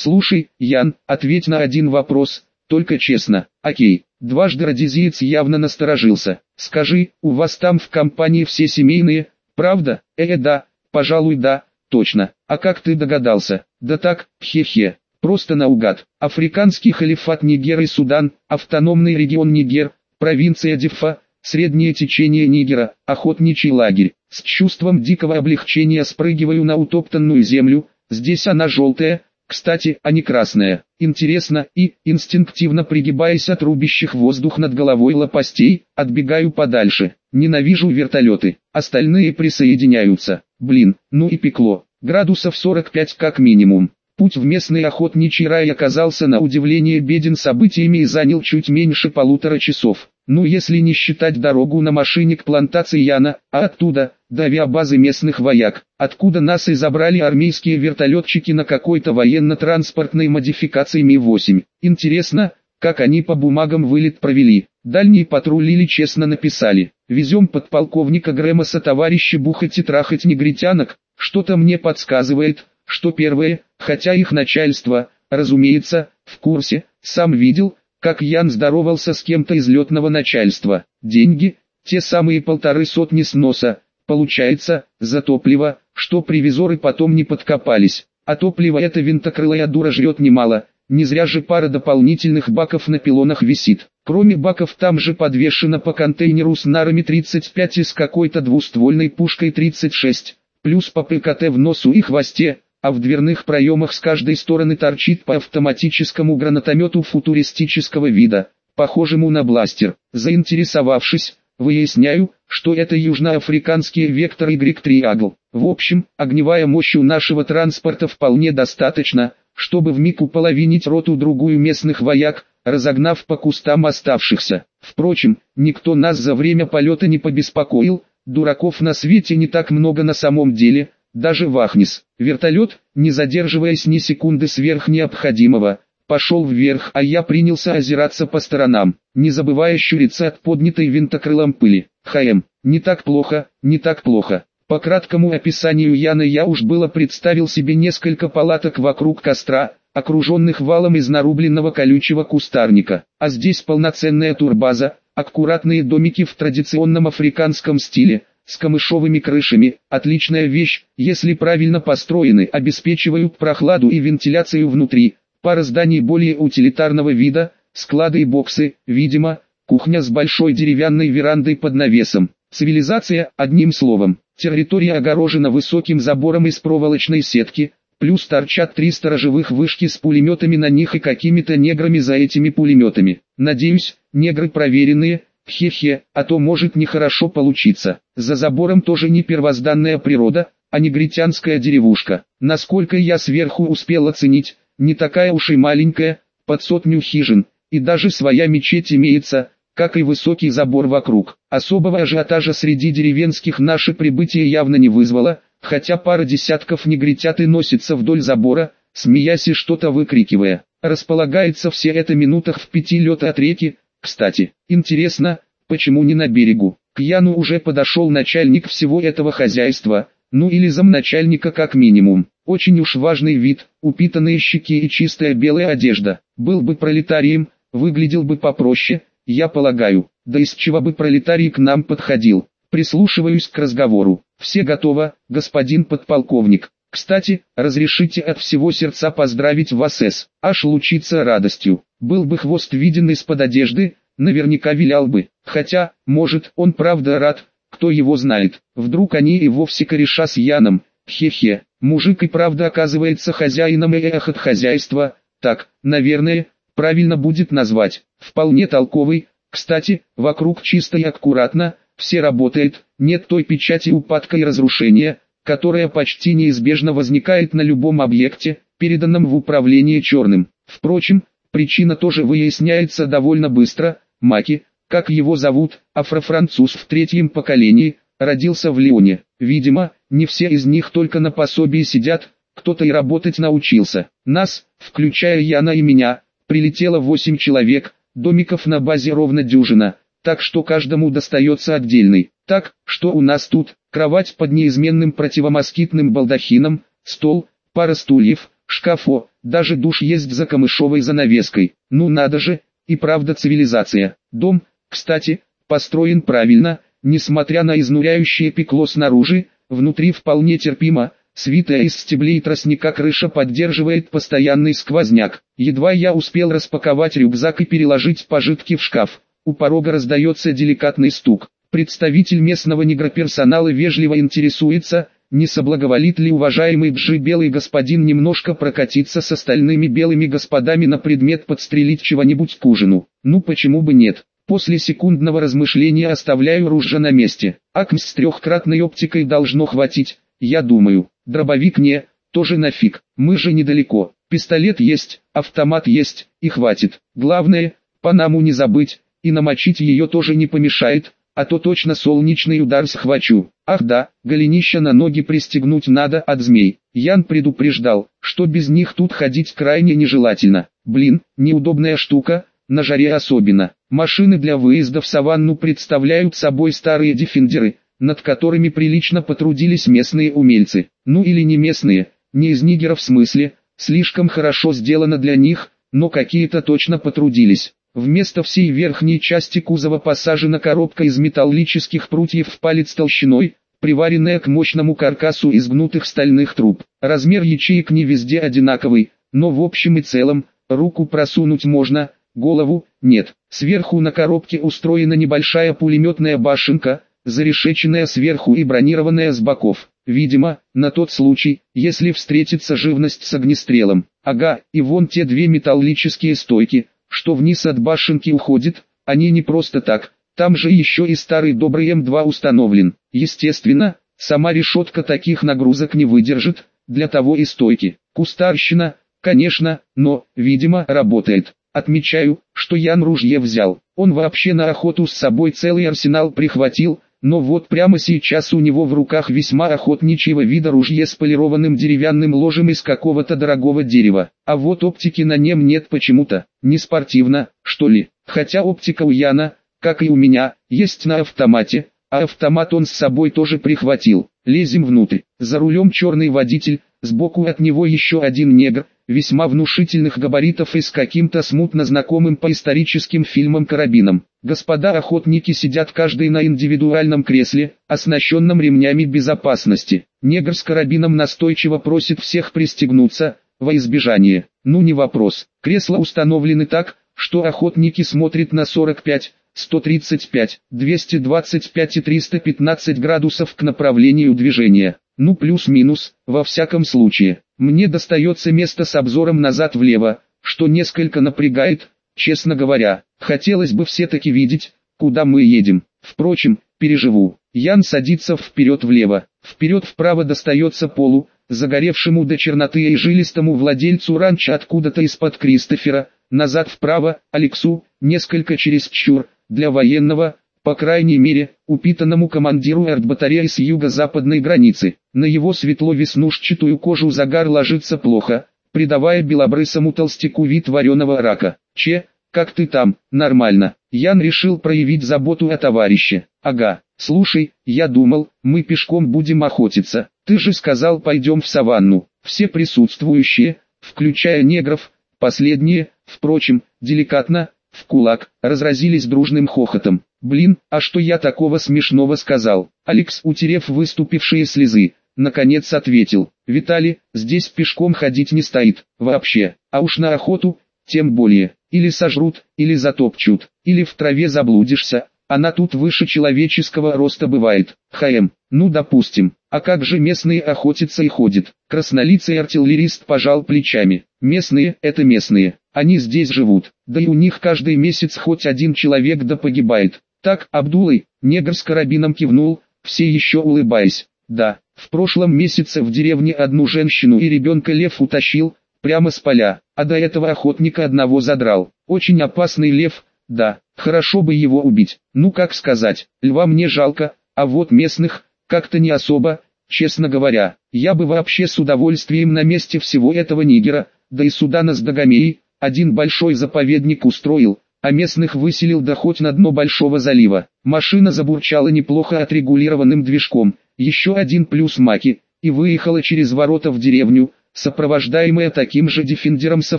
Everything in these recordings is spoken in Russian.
Слушай, Ян, ответь на один вопрос, только честно. Окей. Дважды радизиец явно насторожился. Скажи, у вас там в компании все семейные, правда? Э, да, пожалуй да, точно. А как ты догадался? Да так, хе-хе. Просто наугад. Африканский халифат Нигер и Судан, автономный регион Нигер, провинция Дифа, среднее течение Нигера, охотничий лагерь. С чувством дикого облегчения спрыгиваю на утоптанную землю, здесь она желтая, кстати, не красная. Интересно, и, инстинктивно пригибаясь от рубящих воздух над головой лопастей, отбегаю подальше. Ненавижу вертолеты. Остальные присоединяются. Блин, ну и пекло. Градусов 45 как минимум. Путь в местный охотничий рай оказался на удивление беден событиями и занял чуть меньше полутора часов. Ну если не считать дорогу на машине к плантации Яна, а оттуда, до авиабазы местных вояк, откуда нас и забрали армейские вертолетчики на какой-то военно-транспортной модификации Ми-8. Интересно, как они по бумагам вылет провели. Дальние патрулили честно написали. Везем подполковника Гремоса товарища бухать и трахать негритянок. Что-то мне подсказывает, что первое, хотя их начальство, разумеется, в курсе, сам видел, как Ян здоровался с кем-то из летного начальства. Деньги, те самые полторы сотни сноса, получается, за топливо, что привизоры потом не подкопались. А топливо эта винтокрылая дура жрет немало, не зря же пара дополнительных баков на пилонах висит. Кроме баков там же подвешено по контейнеру с нарами 35 и с какой-то двуствольной пушкой 36, плюс по ПКТ в носу и хвосте, а в дверных проемах с каждой стороны торчит по автоматическому гранатомету футуристического вида, похожему на бластер. Заинтересовавшись, выясняю, что это южноафриканский вектор Y-триагл. В общем, огневая мощь у нашего транспорта вполне достаточно, чтобы вмиг уполовинить роту-другую местных вояк, разогнав по кустам оставшихся. Впрочем, никто нас за время полета не побеспокоил, дураков на свете не так много на самом деле, даже Вахнис. Вертолет, не задерживаясь ни секунды сверх необходимого, пошел вверх, а я принялся озираться по сторонам, не забывая щуриться от поднятой винтокрылом пыли. ХМ, не так плохо, не так плохо. По краткому описанию Яна я уж было представил себе несколько палаток вокруг костра, окруженных валом из нарубленного колючего кустарника. А здесь полноценная турбаза, аккуратные домики в традиционном африканском стиле, с камышовыми крышами, отличная вещь, если правильно построены, обеспечивают прохладу и вентиляцию внутри, пара зданий более утилитарного вида, склады и боксы, видимо, кухня с большой деревянной верандой под навесом. Цивилизация, одним словом, территория огорожена высоким забором из проволочной сетки, плюс торчат три сторожевых вышки с пулеметами на них и какими-то неграми за этими пулеметами. Надеюсь, негры проверенные, Хе-хе, а то может нехорошо получиться. За забором тоже не первозданная природа, а негритянская деревушка. Насколько я сверху успел оценить, не такая уж и маленькая, под сотню хижин, и даже своя мечеть имеется, как и высокий забор вокруг. Особого ажиотажа среди деревенских наше прибытие явно не вызвало, хотя пара десятков негритят и носится вдоль забора, смеясь и что-то выкрикивая. Располагается все это минутах в пяти лета от реки, кстати, интересно, почему не на берегу? К Яну уже подошел начальник всего этого хозяйства, ну или замначальника как минимум. Очень уж важный вид, упитанные щеки и чистая белая одежда. Был бы пролетарием, выглядел бы попроще, я полагаю. Да из чего бы пролетарий к нам подходил? Прислушиваюсь к разговору. Все готово, господин подполковник. Кстати, разрешите от всего сердца поздравить вас с, аж лучиться радостью. Был бы хвост виден из-под одежды, наверняка вилял бы. Хотя, может, он правда рад, кто его знает. Вдруг они и вовсе кореша с Яном. Хе-хе, мужик и правда оказывается хозяином и эх от хозяйства. Так, наверное, правильно будет назвать. Вполне толковый. Кстати, вокруг чисто и аккуратно, все работает, нет той печати упадка и разрушения, которая почти неизбежно возникает на любом объекте, переданном в управление черным. Впрочем, Причина тоже выясняется довольно быстро. Маки, как его зовут, афрофранцуз в третьем поколении, родился в Лионе. Видимо, не все из них только на пособии сидят, кто-то и работать научился. Нас, включая Яна и меня, прилетело 8 человек, домиков на базе ровно дюжина, так что каждому достается отдельный. Так, что у нас тут, кровать под неизменным противомоскитным балдахином, стол, пара стульев, шкафо, даже душ есть за камышовой занавеской. Ну надо же, и правда цивилизация. Дом, кстати, построен правильно, несмотря на изнуряющее пекло снаружи, внутри вполне терпимо, свитая из стеблей тростника крыша поддерживает постоянный сквозняк. Едва я успел распаковать рюкзак и переложить пожитки в шкаф, у порога раздается деликатный стук. Представитель местного негроперсонала вежливо интересуется, не соблаговолит ли уважаемый Джи белый господин немножко прокатиться с остальными белыми господами на предмет подстрелить чего-нибудь к ужину. Ну почему бы нет? После секундного размышления оставляю ружье на месте. Акмс с трехкратной оптикой должно хватить, я думаю. Дробовик не, тоже нафиг, мы же недалеко. Пистолет есть, автомат есть, и хватит. Главное, Панаму не забыть, и намочить ее тоже не помешает, а то точно солнечный удар схвачу. Ах да, голенища на ноги пристегнуть надо от змей. Ян предупреждал, что без них тут ходить крайне нежелательно. Блин, неудобная штука, на жаре особенно. Машины для выезда в саванну представляют собой старые дефендеры, над которыми прилично потрудились местные умельцы. Ну или не местные, не из нигера в смысле, слишком хорошо сделано для них, но какие-то точно потрудились. Вместо всей верхней части кузова посажена коробка из металлических прутьев в палец толщиной, приваренная к мощному каркасу из гнутых стальных труб. Размер ячеек не везде одинаковый, но в общем и целом, руку просунуть можно, голову – нет. Сверху на коробке устроена небольшая пулеметная башенка, зарешеченная сверху и бронированная с боков. Видимо, на тот случай, если встретится живность с огнестрелом. Ага, и вон те две металлические стойки – что вниз от башенки уходит, они не просто так, там же еще и старый добрый М2 установлен. Естественно, сама решетка таких нагрузок не выдержит, для того и стойки. Кустарщина, конечно, но, видимо, работает. Отмечаю, что Ян ружье взял. Он вообще на охоту с собой целый арсенал прихватил, но вот прямо сейчас у него в руках весьма охотничьего вида ружье с полированным деревянным ложем из какого-то дорогого дерева. А вот оптики на нем нет почему-то. Не спортивно, что ли. Хотя оптика у Яна, как и у меня, есть на автомате, а автомат он с собой тоже прихватил. Лезем внутрь. За рулем черный водитель, сбоку от него еще один негр, весьма внушительных габаритов и с каким-то смутно знакомым по историческим фильмам карабином. Господа охотники сидят каждый на индивидуальном кресле, оснащенном ремнями безопасности. Негр с карабином настойчиво просит всех пристегнуться, во избежание. Ну не вопрос. Кресла установлены так, что охотники смотрят на 45, 135, 225 и 315 градусов к направлению движения. Ну плюс-минус, во всяком случае. Мне достается место с обзором назад влево, что несколько напрягает, честно говоря. Хотелось бы все-таки видеть, куда мы едем. Впрочем, переживу. Ян садится вперед влево, вперед вправо достается полу, загоревшему до черноты и жилистому владельцу ранчо откуда-то из-под Кристофера, назад вправо, Алексу, несколько через чур, для военного, по крайней мере, упитанному командиру артбатареи с юго-западной границы. На его светло-веснушчатую кожу загар ложится плохо, придавая белобрысому толстяку вид вареного рака. Че, как ты там, нормально. Ян решил проявить заботу о товарище. Ага, слушай, я думал, мы пешком будем охотиться. Ты же сказал пойдем в саванну. Все присутствующие, включая негров, последние, впрочем, деликатно, в кулак, разразились дружным хохотом. Блин, а что я такого смешного сказал? Алекс, утерев выступившие слезы, наконец ответил. Виталий, здесь пешком ходить не стоит, вообще, а уж на охоту, тем более. Или сожрут, или затопчут, или в траве заблудишься, она тут выше человеческого роста бывает. ХМ, ну допустим, а как же местные охотятся и ходят? Краснолицый артиллерист пожал плечами. Местные – это местные, они здесь живут, да и у них каждый месяц хоть один человек да погибает. Так, Абдулай, негр с карабином кивнул, все еще улыбаясь. Да, в прошлом месяце в деревне одну женщину и ребенка лев утащил, прямо с поля, а до этого охотника одного задрал. Очень опасный лев, да, хорошо бы его убить. Ну как сказать, льва мне жалко, а вот местных, как-то не особо, честно говоря. Я бы вообще с удовольствием на месте всего этого нигера, да и Судана с Дагомеей, один большой заповедник устроил, а местных выселил до хоть на дно большого залива. Машина забурчала неплохо отрегулированным движком, еще один плюс маки, и выехала через ворота в деревню, сопровождаемая таким же дефендером со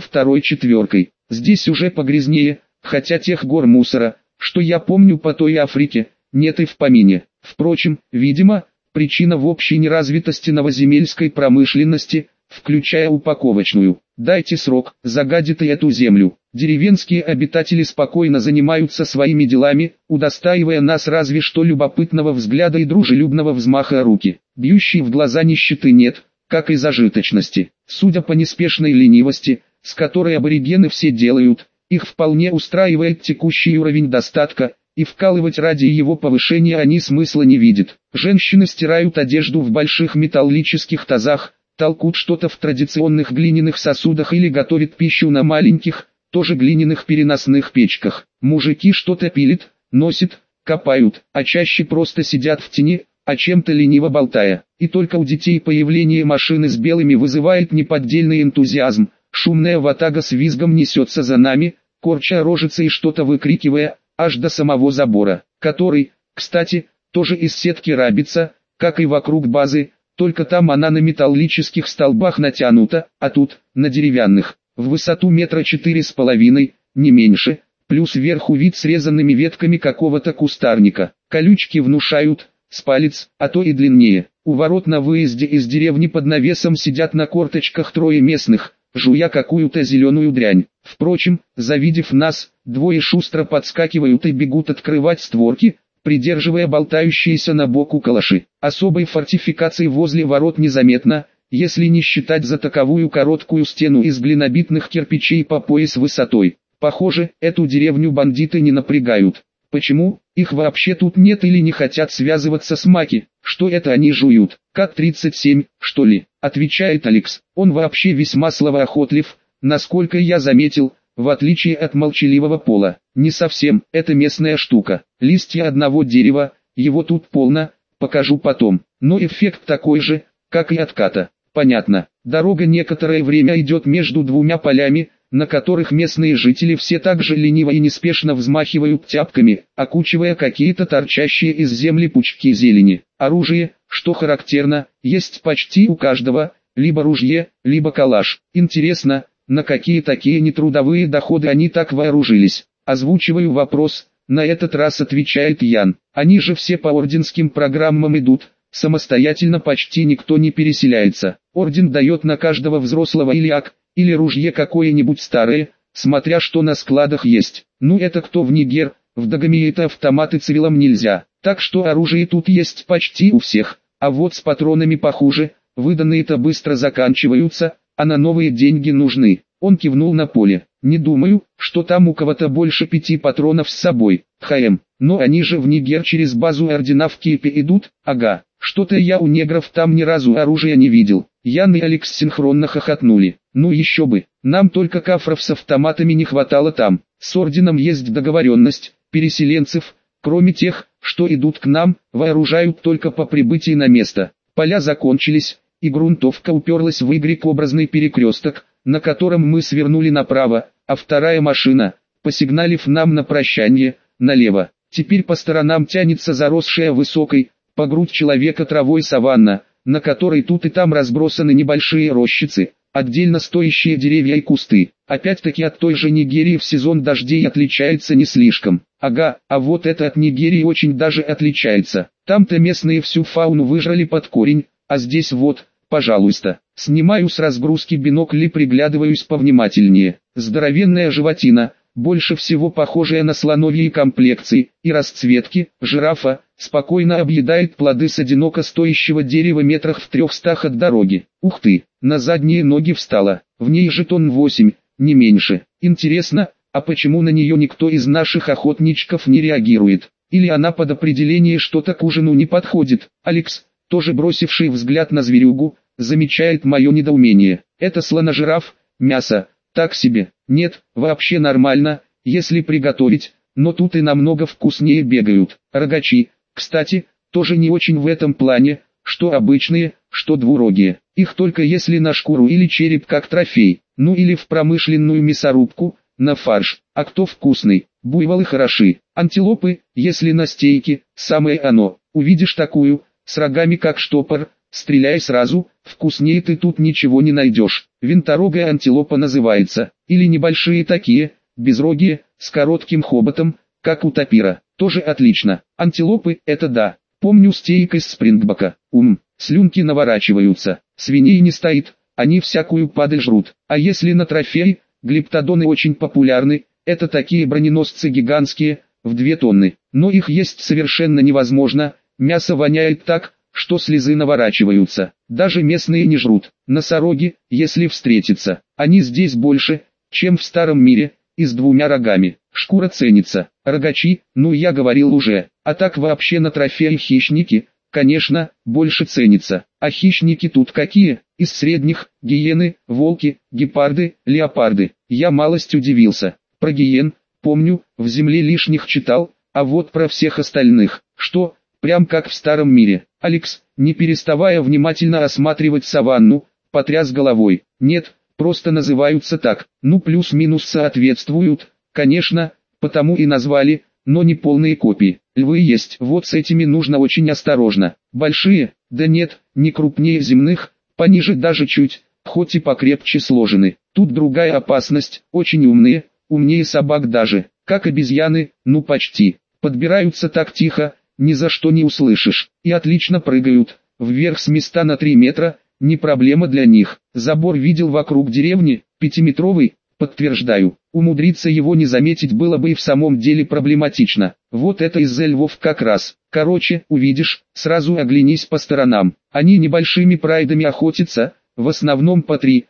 второй четверкой. Здесь уже погрязнее, хотя тех гор мусора, что я помню по той Африке, нет и в помине. Впрочем, видимо, причина в общей неразвитости новоземельской промышленности, включая упаковочную. Дайте срок, загадит и эту землю. Деревенские обитатели спокойно занимаются своими делами, удостаивая нас разве что любопытного взгляда и дружелюбного взмаха руки. Бьющей в глаза нищеты нет, как и зажиточности. Судя по неспешной ленивости, с которой аборигены все делают, их вполне устраивает текущий уровень достатка, и вкалывать ради его повышения они смысла не видят. Женщины стирают одежду в больших металлических тазах, толкут что-то в традиционных глиняных сосудах или готовят пищу на маленьких, тоже глиняных переносных печках. Мужики что-то пилят, носят, копают, а чаще просто сидят в тени, о чем-то лениво болтая. И только у детей появление машины с белыми вызывает неподдельный энтузиазм. Шумная ватага с визгом несется за нами, корча рожицы и что-то выкрикивая, аж до самого забора, который, кстати, тоже из сетки рабица, как и вокруг базы, только там она на металлических столбах натянута, а тут, на деревянных, в высоту метра четыре с половиной, не меньше, плюс вверху вид срезанными ветками какого-то кустарника. Колючки внушают, с палец, а то и длиннее. У ворот на выезде из деревни под навесом сидят на корточках трое местных, жуя какую-то зеленую дрянь. Впрочем, завидев нас, двое шустро подскакивают и бегут открывать створки, придерживая болтающиеся на боку калаши. Особой фортификации возле ворот незаметно, если не считать за таковую короткую стену из глинобитных кирпичей по пояс высотой. Похоже, эту деревню бандиты не напрягают. Почему? Их вообще тут нет или не хотят связываться с Маки? Что это они жуют? Как 37, что ли? Отвечает Алекс. Он вообще весьма словоохотлив, насколько я заметил, в отличие от молчаливого пола. Не совсем, это местная штука. Листья одного дерева, его тут полно, покажу потом. Но эффект такой же, как и отката. Понятно. Дорога некоторое время идет между двумя полями, на которых местные жители все так же лениво и неспешно взмахивают тяпками, окучивая какие-то торчащие из земли пучки зелени. Оружие, что характерно, есть почти у каждого, либо ружье, либо калаш. Интересно, на какие такие нетрудовые доходы они так вооружились? Озвучиваю вопрос, на этот раз отвечает Ян. Они же все по орденским программам идут, самостоятельно почти никто не переселяется. Орден дает на каждого взрослого или ак, или ружье какое-нибудь старое, смотря что на складах есть. Ну это кто в Нигер, в Дагомее это автоматы цивилам нельзя, так что оружие тут есть почти у всех, а вот с патронами похуже, выданные-то быстро заканчиваются, а на новые деньги нужны. Он кивнул на поле. Не думаю, что там у кого-то больше пяти патронов с собой. ХМ. Но они же в Нигер через базу ордена в Кипе идут. Ага. Что-то я у негров там ни разу оружия не видел. Ян и Алекс синхронно хохотнули. Ну еще бы, нам только кафров с автоматами не хватало там. С орденом есть договоренность, переселенцев, кроме тех, что идут к нам, вооружают только по прибытии на место. Поля закончились, и грунтовка уперлась в Y-образный перекресток, на котором мы свернули направо, а вторая машина, посигналив нам на прощание, налево. Теперь по сторонам тянется заросшая высокой, по грудь человека травой саванна, на которой тут и там разбросаны небольшие рощицы, отдельно стоящие деревья и кусты. Опять-таки от той же Нигерии в сезон дождей отличается не слишком. Ага, а вот это от Нигерии очень даже отличается. Там-то местные всю фауну выжрали под корень, а здесь вот, пожалуйста. Снимаю с разгрузки бинокль и приглядываюсь повнимательнее. Здоровенная животина, больше всего похожая на слоновьи комплекции и расцветки, жирафа, спокойно объедает плоды с одиноко стоящего дерева метрах в трехстах от дороги. Ух ты, на задние ноги встала, в ней же тон 8, не меньше. Интересно, а почему на нее никто из наших охотничков не реагирует? Или она под определение что-то к ужину не подходит? Алекс, тоже бросивший взгляд на зверюгу, замечает мое недоумение. Это слоножираф, мясо, так себе. Нет, вообще нормально, если приготовить, но тут и намного вкуснее бегают. Рогачи, кстати, тоже не очень в этом плане, что обычные, что двурогие. Их только если на шкуру или череп как трофей, ну или в промышленную мясорубку, на фарш. А кто вкусный? Буйволы хороши. Антилопы, если на стейке, самое оно. Увидишь такую, с рогами как штопор, стреляй сразу, вкуснее ты тут ничего не найдешь. Винторогая антилопа называется, или небольшие такие, безрогие, с коротким хоботом, как у тапира, тоже отлично. Антилопы, это да, помню стейк из спрингбока, ум, слюнки наворачиваются, свиней не стоит, они всякую падаль жрут. А если на трофей, глиптодоны очень популярны, это такие броненосцы гигантские, в две тонны, но их есть совершенно невозможно, мясо воняет так, что слезы наворачиваются, даже местные не жрут. Носороги, если встретятся, они здесь больше, чем в старом мире, и с двумя рогами. Шкура ценится, рогачи, ну я говорил уже, а так вообще на трофеи хищники, конечно, больше ценится. А хищники тут какие? Из средних, гиены, волки, гепарды, леопарды. Я малость удивился. Про гиен, помню, в земле лишних читал, а вот про всех остальных, что, прям как в старом мире. Алекс, не переставая внимательно осматривать саванну, потряс головой. Нет, просто называются так, ну плюс-минус соответствуют, конечно, потому и назвали, но не полные копии. Львы есть, вот с этими нужно очень осторожно. Большие, да нет, не крупнее земных, пониже даже чуть, хоть и покрепче сложены. Тут другая опасность, очень умные, умнее собак даже, как обезьяны, ну почти. Подбираются так тихо, ни за что не услышишь, и отлично прыгают, вверх с места на 3 метра, не проблема для них. Забор видел вокруг деревни, пятиметровый, подтверждаю, умудриться его не заметить было бы и в самом деле проблематично. Вот это из-за львов как раз. Короче, увидишь, сразу оглянись по сторонам. Они небольшими прайдами охотятся, в основном по 3-5.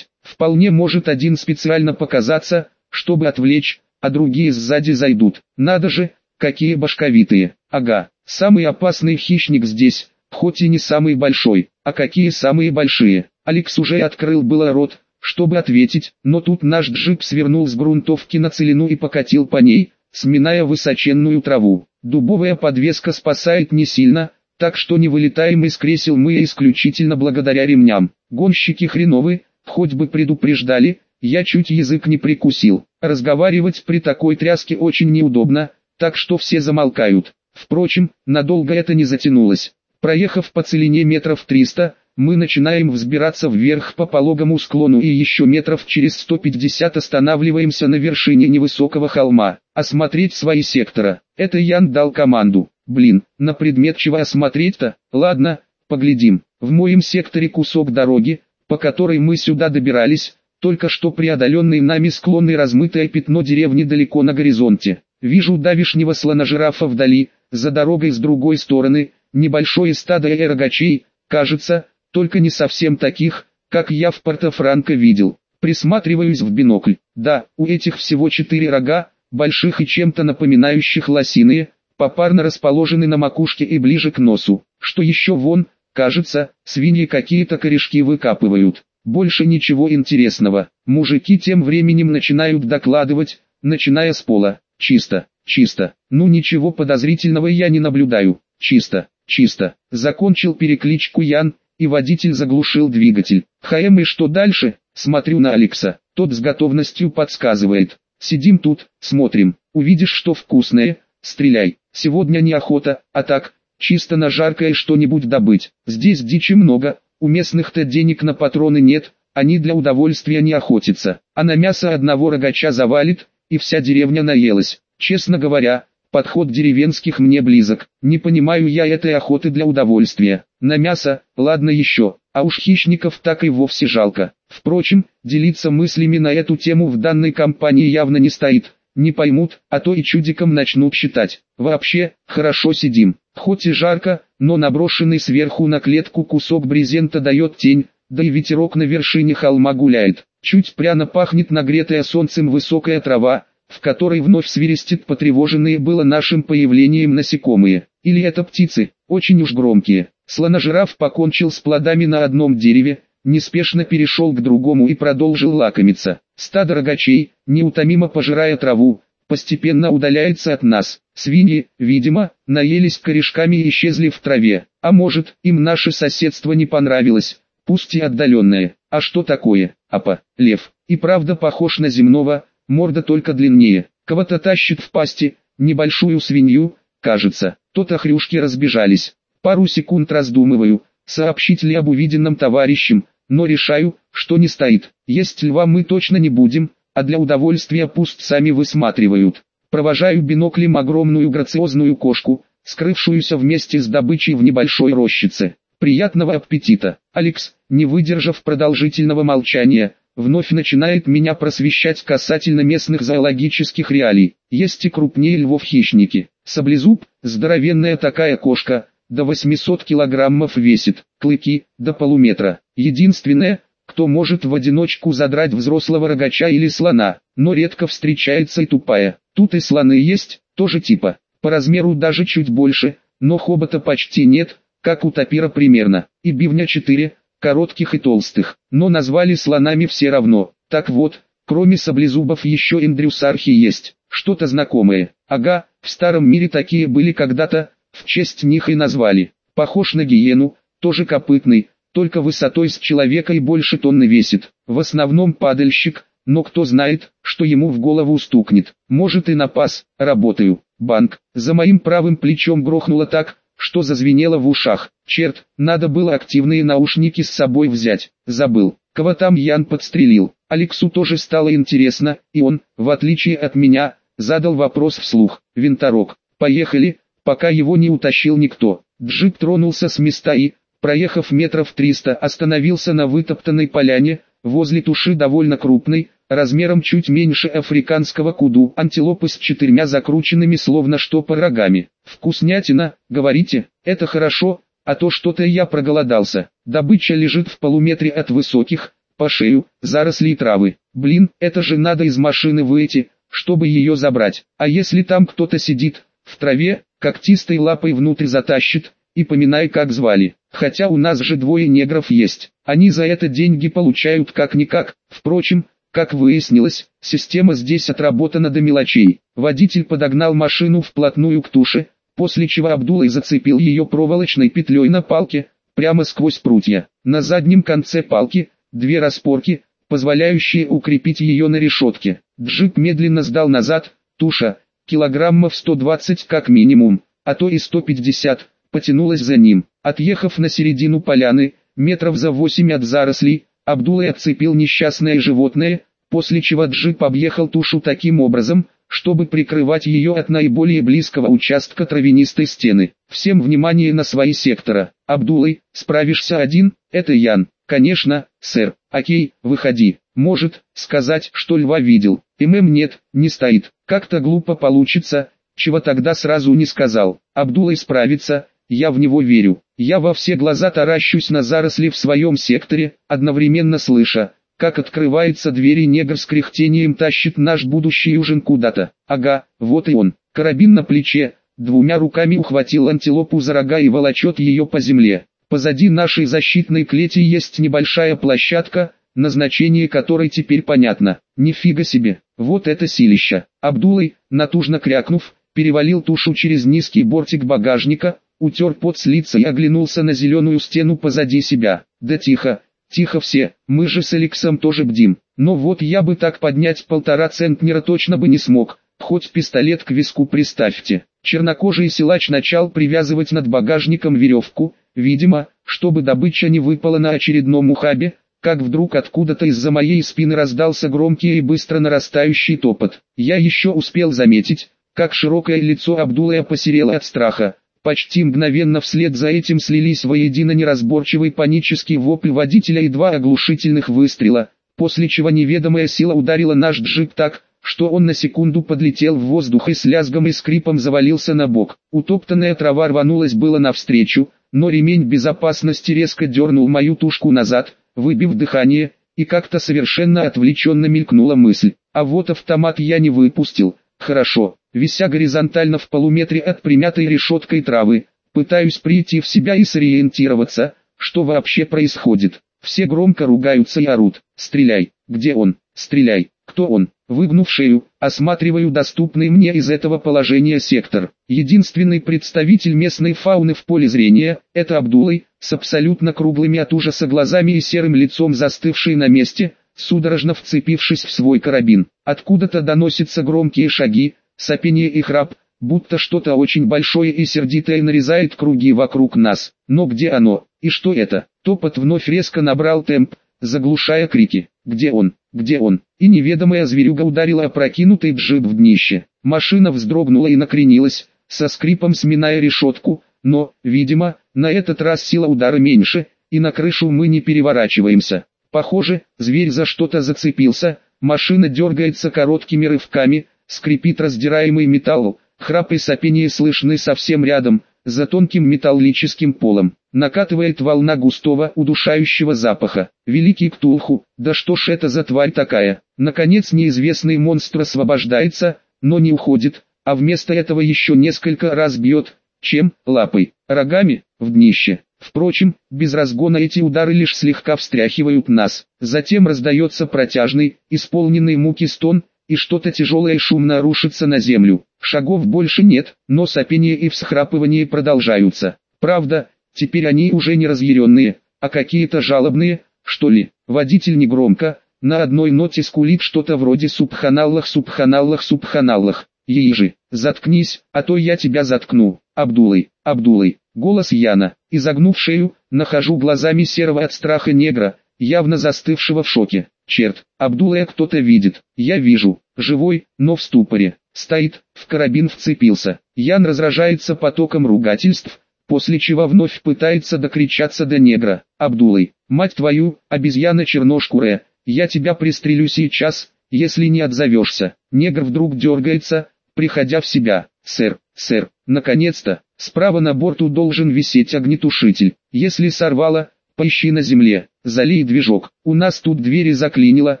Вполне может один специально показаться, чтобы отвлечь, а другие сзади зайдут. Надо же, какие башковитые. Ага, самый опасный хищник здесь, хоть и не самый большой, а какие самые большие. Алекс уже открыл было рот, чтобы ответить, но тут наш джип свернул с грунтовки на целину и покатил по ней, сминая высоченную траву. Дубовая подвеска спасает не сильно, так что не вылетаем из кресел мы исключительно благодаря ремням. Гонщики хреновы, хоть бы предупреждали, я чуть язык не прикусил. Разговаривать при такой тряске очень неудобно, так что все замолкают. Впрочем, надолго это не затянулось. Проехав по целине метров 300, мы начинаем взбираться вверх по пологому склону и еще метров через 150 останавливаемся на вершине невысокого холма. Осмотреть свои сектора. Это Ян дал команду. Блин, на предмет чего осмотреть-то? Ладно, поглядим. В моем секторе кусок дороги, по которой мы сюда добирались, только что преодоленный нами склон и размытое пятно деревни далеко на горизонте. Вижу давишнего слона-жирафа вдали, за дорогой с другой стороны, небольшое стадо эрогачей, кажется, только не совсем таких, как я в Порто-Франко видел. Присматриваюсь в бинокль. Да, у этих всего четыре рога, больших и чем-то напоминающих лосиные, попарно расположены на макушке и ближе к носу. Что еще вон, кажется, свиньи какие-то корешки выкапывают. Больше ничего интересного. Мужики тем временем начинают докладывать, начиная с пола. Чисто, чисто. Ну ничего подозрительного я не наблюдаю. Чисто, чисто. Закончил перекличку Ян, и водитель заглушил двигатель. ХМ и что дальше? Смотрю на Алекса. Тот с готовностью подсказывает. Сидим тут, смотрим. Увидишь что вкусное, стреляй. Сегодня не охота, а так, чисто на жаркое что-нибудь добыть. Здесь дичи много, у местных-то денег на патроны нет, они для удовольствия не охотятся. А на мясо одного рогача завалит, и вся деревня наелась. Честно говоря, подход деревенских мне близок. Не понимаю я этой охоты для удовольствия. На мясо, ладно еще, а уж хищников так и вовсе жалко. Впрочем, делиться мыслями на эту тему в данной компании явно не стоит. Не поймут, а то и чудиком начнут считать. Вообще, хорошо сидим. Хоть и жарко, но наброшенный сверху на клетку кусок брезента дает тень, да и ветерок на вершине холма гуляет. Чуть пряно пахнет нагретая солнцем высокая трава, в которой вновь свирестит потревоженные было нашим появлением насекомые. Или это птицы, очень уж громкие. Слоножираф покончил с плодами на одном дереве, неспешно перешел к другому и продолжил лакомиться. Стадо рогачей, неутомимо пожирая траву, постепенно удаляется от нас. Свиньи, видимо, наелись корешками и исчезли в траве. А может, им наше соседство не понравилось, пусть и отдаленное. А что такое? Апа, лев. И правда похож на земного, морда только длиннее. Кого-то тащит в пасти, небольшую свинью, кажется. То-то хрюшки разбежались. Пару секунд раздумываю, сообщить ли об увиденном товарищам, но решаю, что не стоит. Есть льва мы точно не будем, а для удовольствия пусть сами высматривают. Провожаю биноклем огромную грациозную кошку, скрывшуюся вместе с добычей в небольшой рощице. Приятного аппетита. Алекс, не выдержав продолжительного молчания, вновь начинает меня просвещать касательно местных зоологических реалий. Есть и крупнее львов хищники. Саблезуб, здоровенная такая кошка, до 800 килограммов весит, клыки, до полуметра. Единственное, кто может в одиночку задрать взрослого рогача или слона, но редко встречается и тупая. Тут и слоны есть, тоже типа, по размеру даже чуть больше, но хобота почти нет, как у тапира примерно, и бивня 4, коротких и толстых, но назвали слонами все равно. Так вот, кроме саблезубов еще индрюсархи есть, что-то знакомое. Ага, в старом мире такие были когда-то, в честь них и назвали. Похож на гиену, тоже копытный, только высотой с человека и больше тонны весит. В основном падальщик, но кто знает, что ему в голову стукнет. Может и напас, работаю. Банк, за моим правым плечом грохнуло так, что зазвенело в ушах. Черт, надо было активные наушники с собой взять. Забыл. Кого там Ян подстрелил. Алексу тоже стало интересно, и он, в отличие от меня, задал вопрос вслух. Винторог, поехали, пока его не утащил никто. Джип тронулся с места и, проехав метров 300, остановился на вытоптанной поляне, возле туши довольно крупной, размером чуть меньше африканского куду, антилопы с четырьмя закрученными словно штопор рогами. «Вкуснятина, говорите, это хорошо, а то что-то я проголодался. Добыча лежит в полуметре от высоких, по шею, зарослей травы. Блин, это же надо из машины выйти, чтобы ее забрать. А если там кто-то сидит, в траве, когтистой лапой внутрь затащит, и поминай как звали. Хотя у нас же двое негров есть, они за это деньги получают как-никак. Впрочем, как выяснилось, система здесь отработана до мелочей. Водитель подогнал машину вплотную к туше, после чего Абдулай зацепил ее проволочной петлей на палке, прямо сквозь прутья. На заднем конце палки, две распорки, позволяющие укрепить ее на решетке. Джип медленно сдал назад, туша, килограммов 120 как минимум, а то и 150, потянулась за ним. Отъехав на середину поляны, метров за 8 от зарослей, Абдулай отцепил несчастное животное, после чего джип объехал тушу таким образом, чтобы прикрывать ее от наиболее близкого участка травянистой стены. Всем внимание на свои сектора. Абдулай, справишься один? Это Ян. Конечно, сэр. Окей, выходи. Может, сказать, что льва видел. ММ нет, не стоит. Как-то глупо получится, чего тогда сразу не сказал. Абдулай справится, я в него верю. Я во все глаза таращусь на заросли в своем секторе, одновременно слыша, как открывается дверь и негр с кряхтением тащит наш будущий ужин куда-то. Ага, вот и он. Карабин на плече, двумя руками ухватил антилопу за рога и волочет ее по земле. Позади нашей защитной клети есть небольшая площадка, назначение которой теперь понятно. Нифига себе, вот это силища. Абдулай, натужно крякнув, перевалил тушу через низкий бортик багажника, утер пот с лица и оглянулся на зеленую стену позади себя. Да тихо, тихо все, мы же с Алексом тоже бдим. Но вот я бы так поднять полтора центнера точно бы не смог, хоть пистолет к виску приставьте. Чернокожий силач начал привязывать над багажником веревку, видимо, чтобы добыча не выпала на очередном ухабе, как вдруг откуда-то из-за моей спины раздался громкий и быстро нарастающий топот. Я еще успел заметить, как широкое лицо Абдулая посерело от страха, Почти мгновенно вслед за этим слились воедино неразборчивый панический вопль водителя и два оглушительных выстрела, после чего неведомая сила ударила наш джип так, что он на секунду подлетел в воздух и с лязгом и скрипом завалился на бок. Утоптанная трава рванулась было навстречу, но ремень безопасности резко дернул мою тушку назад, выбив дыхание, и как-то совершенно отвлеченно мелькнула мысль. А вот автомат я не выпустил, хорошо, вися горизонтально в полуметре от примятой решеткой травы, пытаюсь прийти в себя и сориентироваться, что вообще происходит. Все громко ругаются и орут. «Стреляй! Где он? Стреляй! Кто он?» Выгнув шею, осматриваю доступный мне из этого положения сектор. Единственный представитель местной фауны в поле зрения – это Абдулай, с абсолютно круглыми от ужаса глазами и серым лицом застывший на месте, судорожно вцепившись в свой карабин. Откуда-то доносятся громкие шаги, сопение и храп, будто что-то очень большое и сердитое нарезает круги вокруг нас. Но где оно? И что это? Топот вновь резко набрал темп, заглушая крики. Где он? Где он? И неведомая зверюга ударила опрокинутый джип в днище. Машина вздрогнула и накренилась, со скрипом сминая решетку, но, видимо, на этот раз сила удара меньше, и на крышу мы не переворачиваемся. Похоже, зверь за что-то зацепился, машина дергается короткими рывками, скрипит раздираемый металл, храп и сопение слышны совсем рядом, за тонким металлическим полом. Накатывает волна густого, удушающего запаха. Великий Ктулху, да что ж это за тварь такая? Наконец неизвестный монстр освобождается, но не уходит, а вместо этого еще несколько раз бьет, чем, лапой, рогами, в днище. Впрочем, без разгона эти удары лишь слегка встряхивают нас. Затем раздается протяжный, исполненный муки стон, и что-то тяжелое шумно рушится на землю. Шагов больше нет, но сопение и всхрапывание продолжаются. Правда, теперь они уже не разъяренные, а какие-то жалобные, что ли. Водитель негромко, на одной ноте скулит что-то вроде «Субханаллах, Субханаллах, Субханаллах». Ежи, заткнись, а то я тебя заткну. Абдулой, Абдулой, голос Яна, изогнув шею, нахожу глазами серого от страха негра, явно застывшего в шоке. Черт, Абдулая кто-то видит, я вижу, живой, но в ступоре, стоит, в карабин вцепился. Ян разражается потоком ругательств, после чего вновь пытается докричаться до негра. Абдулой, мать твою, обезьяна черношкурая, я тебя пристрелю сейчас, если не отзовешься. Негр вдруг дергается, приходя в себя. Сэр, сэр, наконец-то, справа на борту должен висеть огнетушитель. Если сорвало, поищи на земле, залей движок. У нас тут двери заклинило,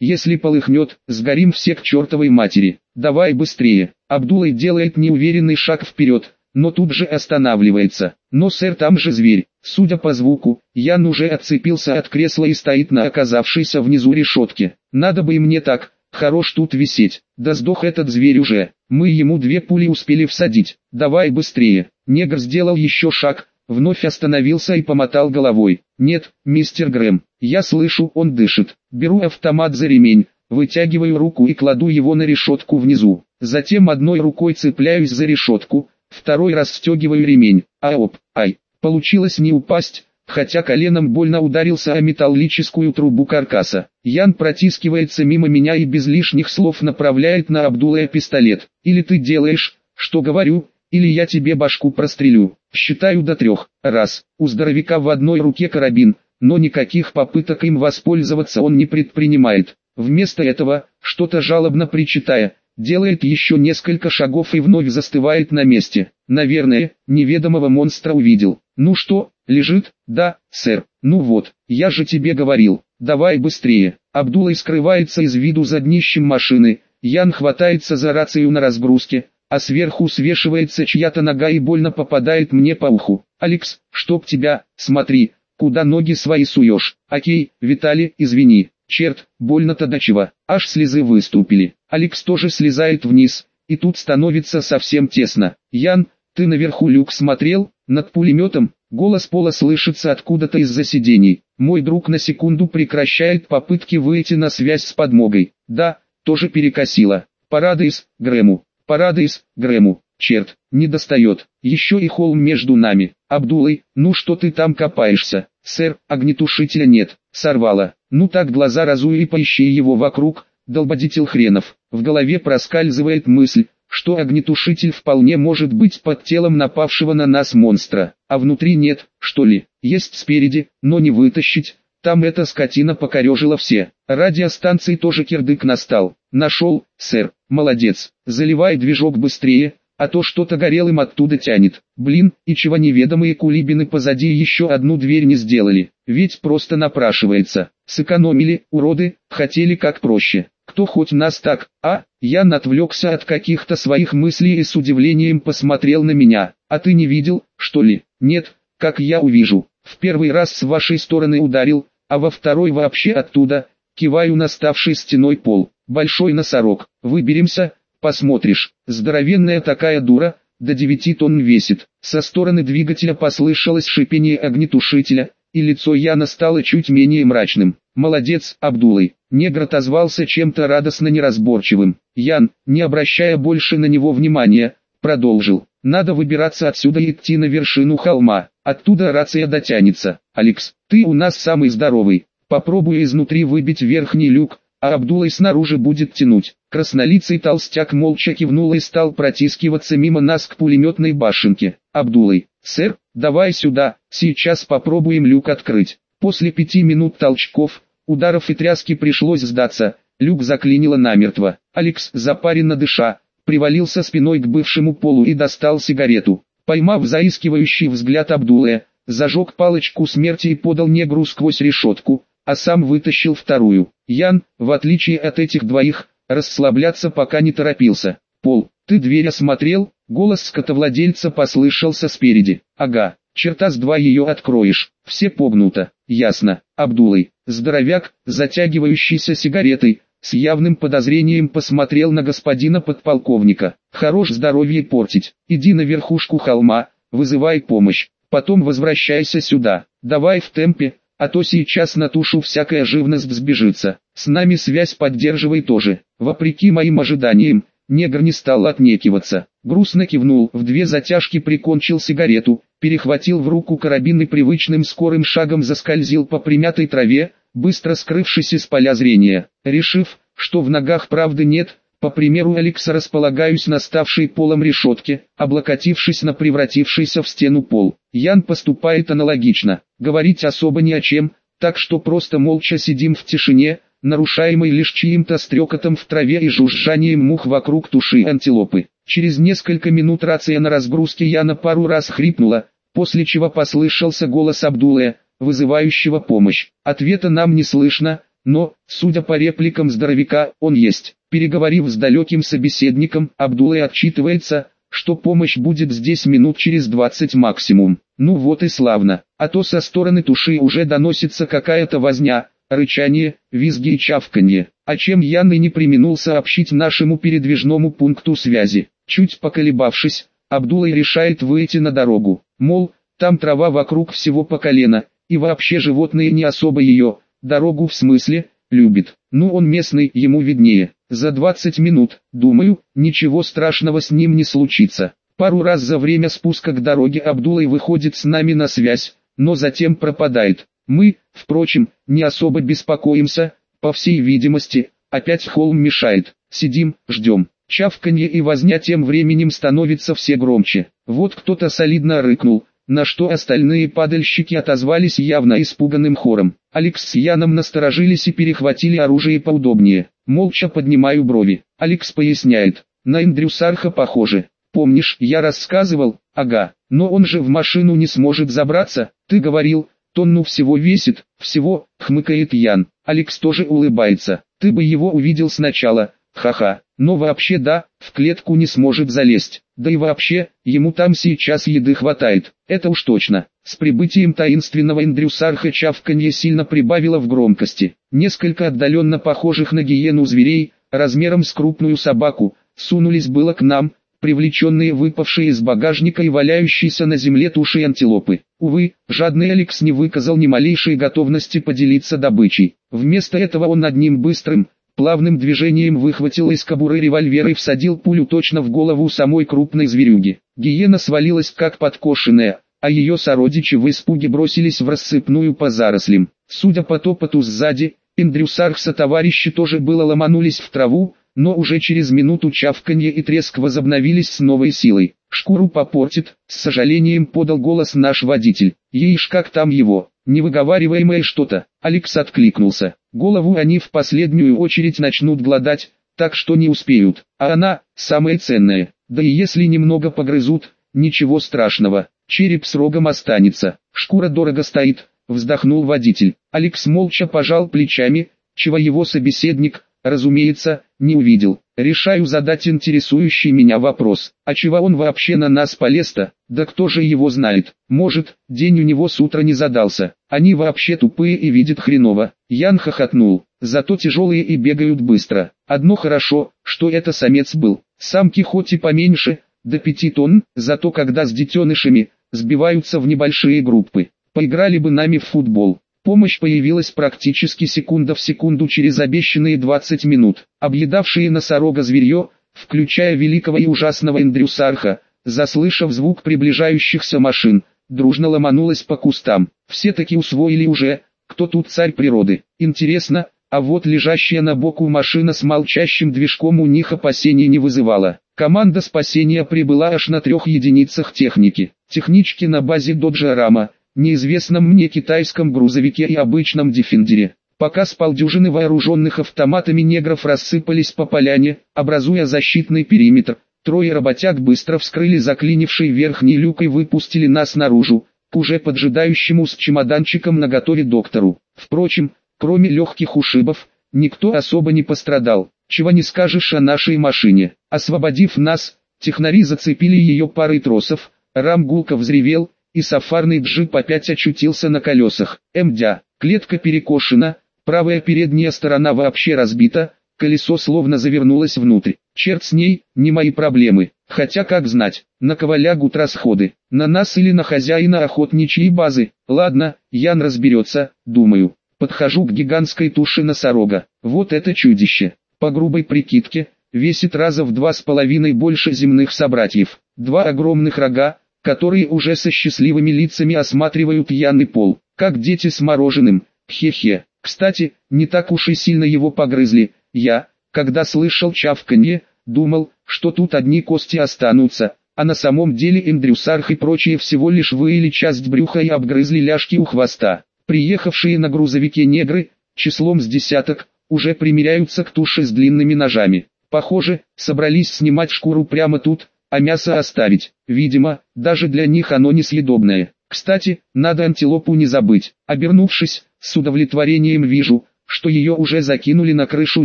если полыхнет, сгорим все к чертовой матери. Давай быстрее. Абдулай делает неуверенный шаг вперед, но тут же останавливается. Но сэр там же зверь. Судя по звуку, Ян уже отцепился от кресла и стоит на оказавшейся внизу решетке. Надо бы и мне так, хорош тут висеть. Да сдох этот зверь уже. Мы ему две пули успели всадить. Давай быстрее. Негр сделал еще шаг, вновь остановился и помотал головой. «Нет, мистер Грэм, я слышу, он дышит. Беру автомат за ремень, вытягиваю руку и кладу его на решетку внизу. Затем одной рукой цепляюсь за решетку, второй раз стегиваю ремень. А оп, ай, получилось не упасть, хотя коленом больно ударился о металлическую трубу каркаса. Ян протискивается мимо меня и без лишних слов направляет на Абдулая пистолет. «Или ты делаешь, что говорю, или я тебе башку прострелю». Считаю до трех. Раз. У здоровяка в одной руке карабин, но никаких попыток им воспользоваться он не предпринимает. Вместо этого, что-то жалобно причитая, делает еще несколько шагов и вновь застывает на месте. Наверное, неведомого монстра увидел. Ну что, лежит? Да, сэр. Ну вот, я же тебе говорил. Давай быстрее. Абдулай скрывается из виду за днищем машины. Ян хватается за рацию на разгрузке, а сверху свешивается чья-то нога и больно попадает мне по уху. «Алекс, чтоб тебя, смотри, куда ноги свои суешь. Окей, Виталий, извини, черт, больно-то до чего». Аж слезы выступили. Алекс тоже слезает вниз, и тут становится совсем тесно. «Ян, ты наверху люк смотрел?» Над пулеметом, голос Пола слышится откуда-то из-за сидений. Мой друг на секунду прекращает попытки выйти на связь с подмогой. Да, тоже перекосило. Парадейс, Грэму. Парадейс, Грэму. Черт, не достает. Еще и холм между нами. Абдулай, ну что ты там копаешься? Сэр, огнетушителя нет. Сорвало. Ну так глаза разуй и поищи его вокруг, долбодитель хренов. В голове проскальзывает мысль, что огнетушитель вполне может быть под телом напавшего на нас монстра, а внутри нет, что ли, есть спереди, но не вытащить, там эта скотина покорежила все. Радиостанции тоже кирдык настал. Нашел, сэр, молодец. Заливай движок быстрее, а то что-то горелым оттуда тянет. Блин, и чего неведомые кулибины позади еще одну дверь не сделали. Ведь просто напрашивается. Сэкономили, уроды, хотели как проще. Кто хоть нас так, а? Я отвлекся от каких-то своих мыслей и с удивлением посмотрел на меня. А ты не видел, что ли? Нет, как я увижу. В первый раз с вашей стороны ударил, а во второй вообще оттуда, киваю на ставший стеной пол. Большой носорог, выберемся, посмотришь, здоровенная такая дура, до 9 тонн весит. Со стороны двигателя послышалось шипение огнетушителя, и лицо Яна стало чуть менее мрачным. «Молодец, Абдулай!» Негр отозвался чем-то радостно неразборчивым. Ян, не обращая больше на него внимания, продолжил. Надо выбираться отсюда и идти на вершину холма, оттуда рация дотянется. Алекс, ты у нас самый здоровый, попробуй изнутри выбить верхний люк, а Абдулай снаружи будет тянуть. Краснолицый толстяк молча кивнул и стал протискиваться мимо нас к пулеметной башенке. Абдулай, сэр, давай сюда, сейчас попробуем люк открыть. После пяти минут толчков, ударов и тряски пришлось сдаться, люк заклинило намертво. Алекс, запаренно дыша, привалился спиной к бывшему полу и достал сигарету. Поймав заискивающий взгляд Абдулая, зажег палочку смерти и подал негру сквозь решетку, а сам вытащил вторую. Ян, в отличие от этих двоих, расслабляться пока не торопился. «Пол, ты дверь осмотрел?» Голос скотовладельца послышался спереди. «Ага, черта с два ее откроешь, все погнуто, ясно». Абдулай, здоровяк, затягивающийся сигаретой, с явным подозрением посмотрел на господина подполковника. «Хорош здоровье портить, иди на верхушку холма, вызывай помощь, потом возвращайся сюда, давай в темпе, а то сейчас на тушу всякая живность взбежится. С нами связь поддерживай тоже. Вопреки моим ожиданиям, негр не стал отнекиваться. Грустно кивнул, в две затяжки прикончил сигарету, перехватил в руку карабин и привычным скорым шагом заскользил по примятой траве, быстро скрывшись из поля зрения. Решив, что в ногах правды нет, по примеру Алекса располагаюсь на ставшей полом решетке, облокотившись на превратившийся в стену пол. Ян поступает аналогично, говорить особо ни о чем, так что просто молча сидим в тишине, нарушаемой лишь чьим-то стрекотом в траве и жужжанием мух вокруг туши антилопы. Через несколько минут рация на разгрузке Яна пару раз хрипнула, после чего послышался голос Абдулая, вызывающего помощь. Ответа нам не слышно, но, судя по репликам здоровяка, он есть. Переговорив с далеким собеседником, Абдулай отчитывается, что помощь будет здесь минут через 20 максимум. Ну вот и славно, а то со стороны туши уже доносится какая-то возня, рычание, визги и чавканье, о чем Ян и не применул сообщить нашему передвижному пункту связи. Чуть поколебавшись, Абдулай решает выйти на дорогу, мол, там трава вокруг всего по колено, и вообще животные не особо ее, дорогу в смысле, любит. Ну он местный, ему виднее. За 20 минут, думаю, ничего страшного с ним не случится. Пару раз за время спуска к дороге Абдулай выходит с нами на связь, но затем пропадает. Мы, впрочем, не особо беспокоимся, по всей видимости, опять холм мешает. Сидим, ждем. Чавканье и возня тем временем становится все громче. Вот кто-то солидно рыкнул, на что остальные падальщики отозвались явно испуганным хором. Алекс с Яном насторожились и перехватили оружие поудобнее. Молча поднимаю брови. Алекс поясняет, на Индрюсарха похоже. Помнишь, я рассказывал? Ага, но он же в машину не сможет забраться, ты говорил, тонну всего весит, всего, хмыкает Ян. Алекс тоже улыбается, ты бы его увидел сначала, ха-ха. Но вообще да, в клетку не сможет залезть. Да и вообще, ему там сейчас еды хватает. Это уж точно. С прибытием таинственного Индрюсарха чавканье сильно прибавило в громкости. Несколько отдаленно похожих на гиену зверей, размером с крупную собаку, сунулись было к нам, привлеченные выпавшие из багажника и валяющиеся на земле туши антилопы. Увы, жадный Алекс не выказал ни малейшей готовности поделиться добычей. Вместо этого он одним быстрым, плавным движением выхватил из кобуры револьвер и всадил пулю точно в голову самой крупной зверюги. Гиена свалилась как подкошенная, а ее сородичи в испуге бросились в рассыпную по зарослям. Судя по топоту сзади, Индрюсархса товарищи тоже было ломанулись в траву, но уже через минуту чавканье и треск возобновились с новой силой. «Шкуру попортит», — с сожалением подал голос наш водитель. «Ейш как там его?» Невыговариваемое что-то. Алекс откликнулся. Голову они в последнюю очередь начнут гладать, так что не успеют. А она, самое ценное. Да и если немного погрызут, ничего страшного. Череп с рогом останется. Шкура дорого стоит, вздохнул водитель. Алекс молча пожал плечами, чего его собеседник, разумеется, не увидел. Решаю задать интересующий меня вопрос. А чего он вообще на нас полез-то? Да кто же его знает? Может, день у него с утра не задался. Они вообще тупые и видят хреново. Ян хохотнул. Зато тяжелые и бегают быстро. Одно хорошо, что это самец был. Самки хоть и поменьше, до пяти тонн, зато когда с детенышами, сбиваются в небольшие группы. Поиграли бы нами в футбол. Помощь появилась практически секунда в секунду через обещанные 20 минут. Объедавшие носорога зверье, включая великого и ужасного Эндрюсарха, заслышав звук приближающихся машин, дружно ломанулась по кустам. Все таки усвоили уже, кто тут царь природы. Интересно, а вот лежащая на боку машина с молчащим движком у них опасений не вызывала. Команда спасения прибыла аж на трех единицах техники. Технички на базе Доджа Рама, неизвестном мне китайском грузовике и обычном дефендере. Пока с полдюжины вооруженных автоматами негров рассыпались по поляне, образуя защитный периметр, трое работяг быстро вскрыли заклинивший верхний люк и выпустили нас наружу, к уже поджидающему с чемоданчиком наготове доктору. Впрочем, кроме легких ушибов, никто особо не пострадал, чего не скажешь о нашей машине. Освободив нас, технари зацепили ее парой тросов, рам гулко взревел, и сафарный джип опять очутился на колесах. Мдя, клетка перекошена, правая передняя сторона вообще разбита, колесо словно завернулось внутрь. Черт с ней, не мои проблемы. Хотя как знать, на кого лягут расходы, на нас или на хозяина охотничьей базы. Ладно, Ян разберется, думаю. Подхожу к гигантской туше носорога. Вот это чудище. По грубой прикидке, весит раза в два с половиной больше земных собратьев. Два огромных рога, которые уже со счастливыми лицами осматривают Ян и пол, как дети с мороженым. Хе-хе. Кстати, не так уж и сильно его погрызли. Я, когда слышал чавканье, думал, что тут одни кости останутся, а на самом деле Эндрюсарх и прочие всего лишь выили часть брюха и обгрызли ляжки у хвоста. Приехавшие на грузовике негры, числом с десяток, уже примеряются к туше с длинными ножами. Похоже, собрались снимать шкуру прямо тут, а мясо оставить. Видимо, даже для них оно несъедобное. Кстати, надо антилопу не забыть. Обернувшись, с удовлетворением вижу, что ее уже закинули на крышу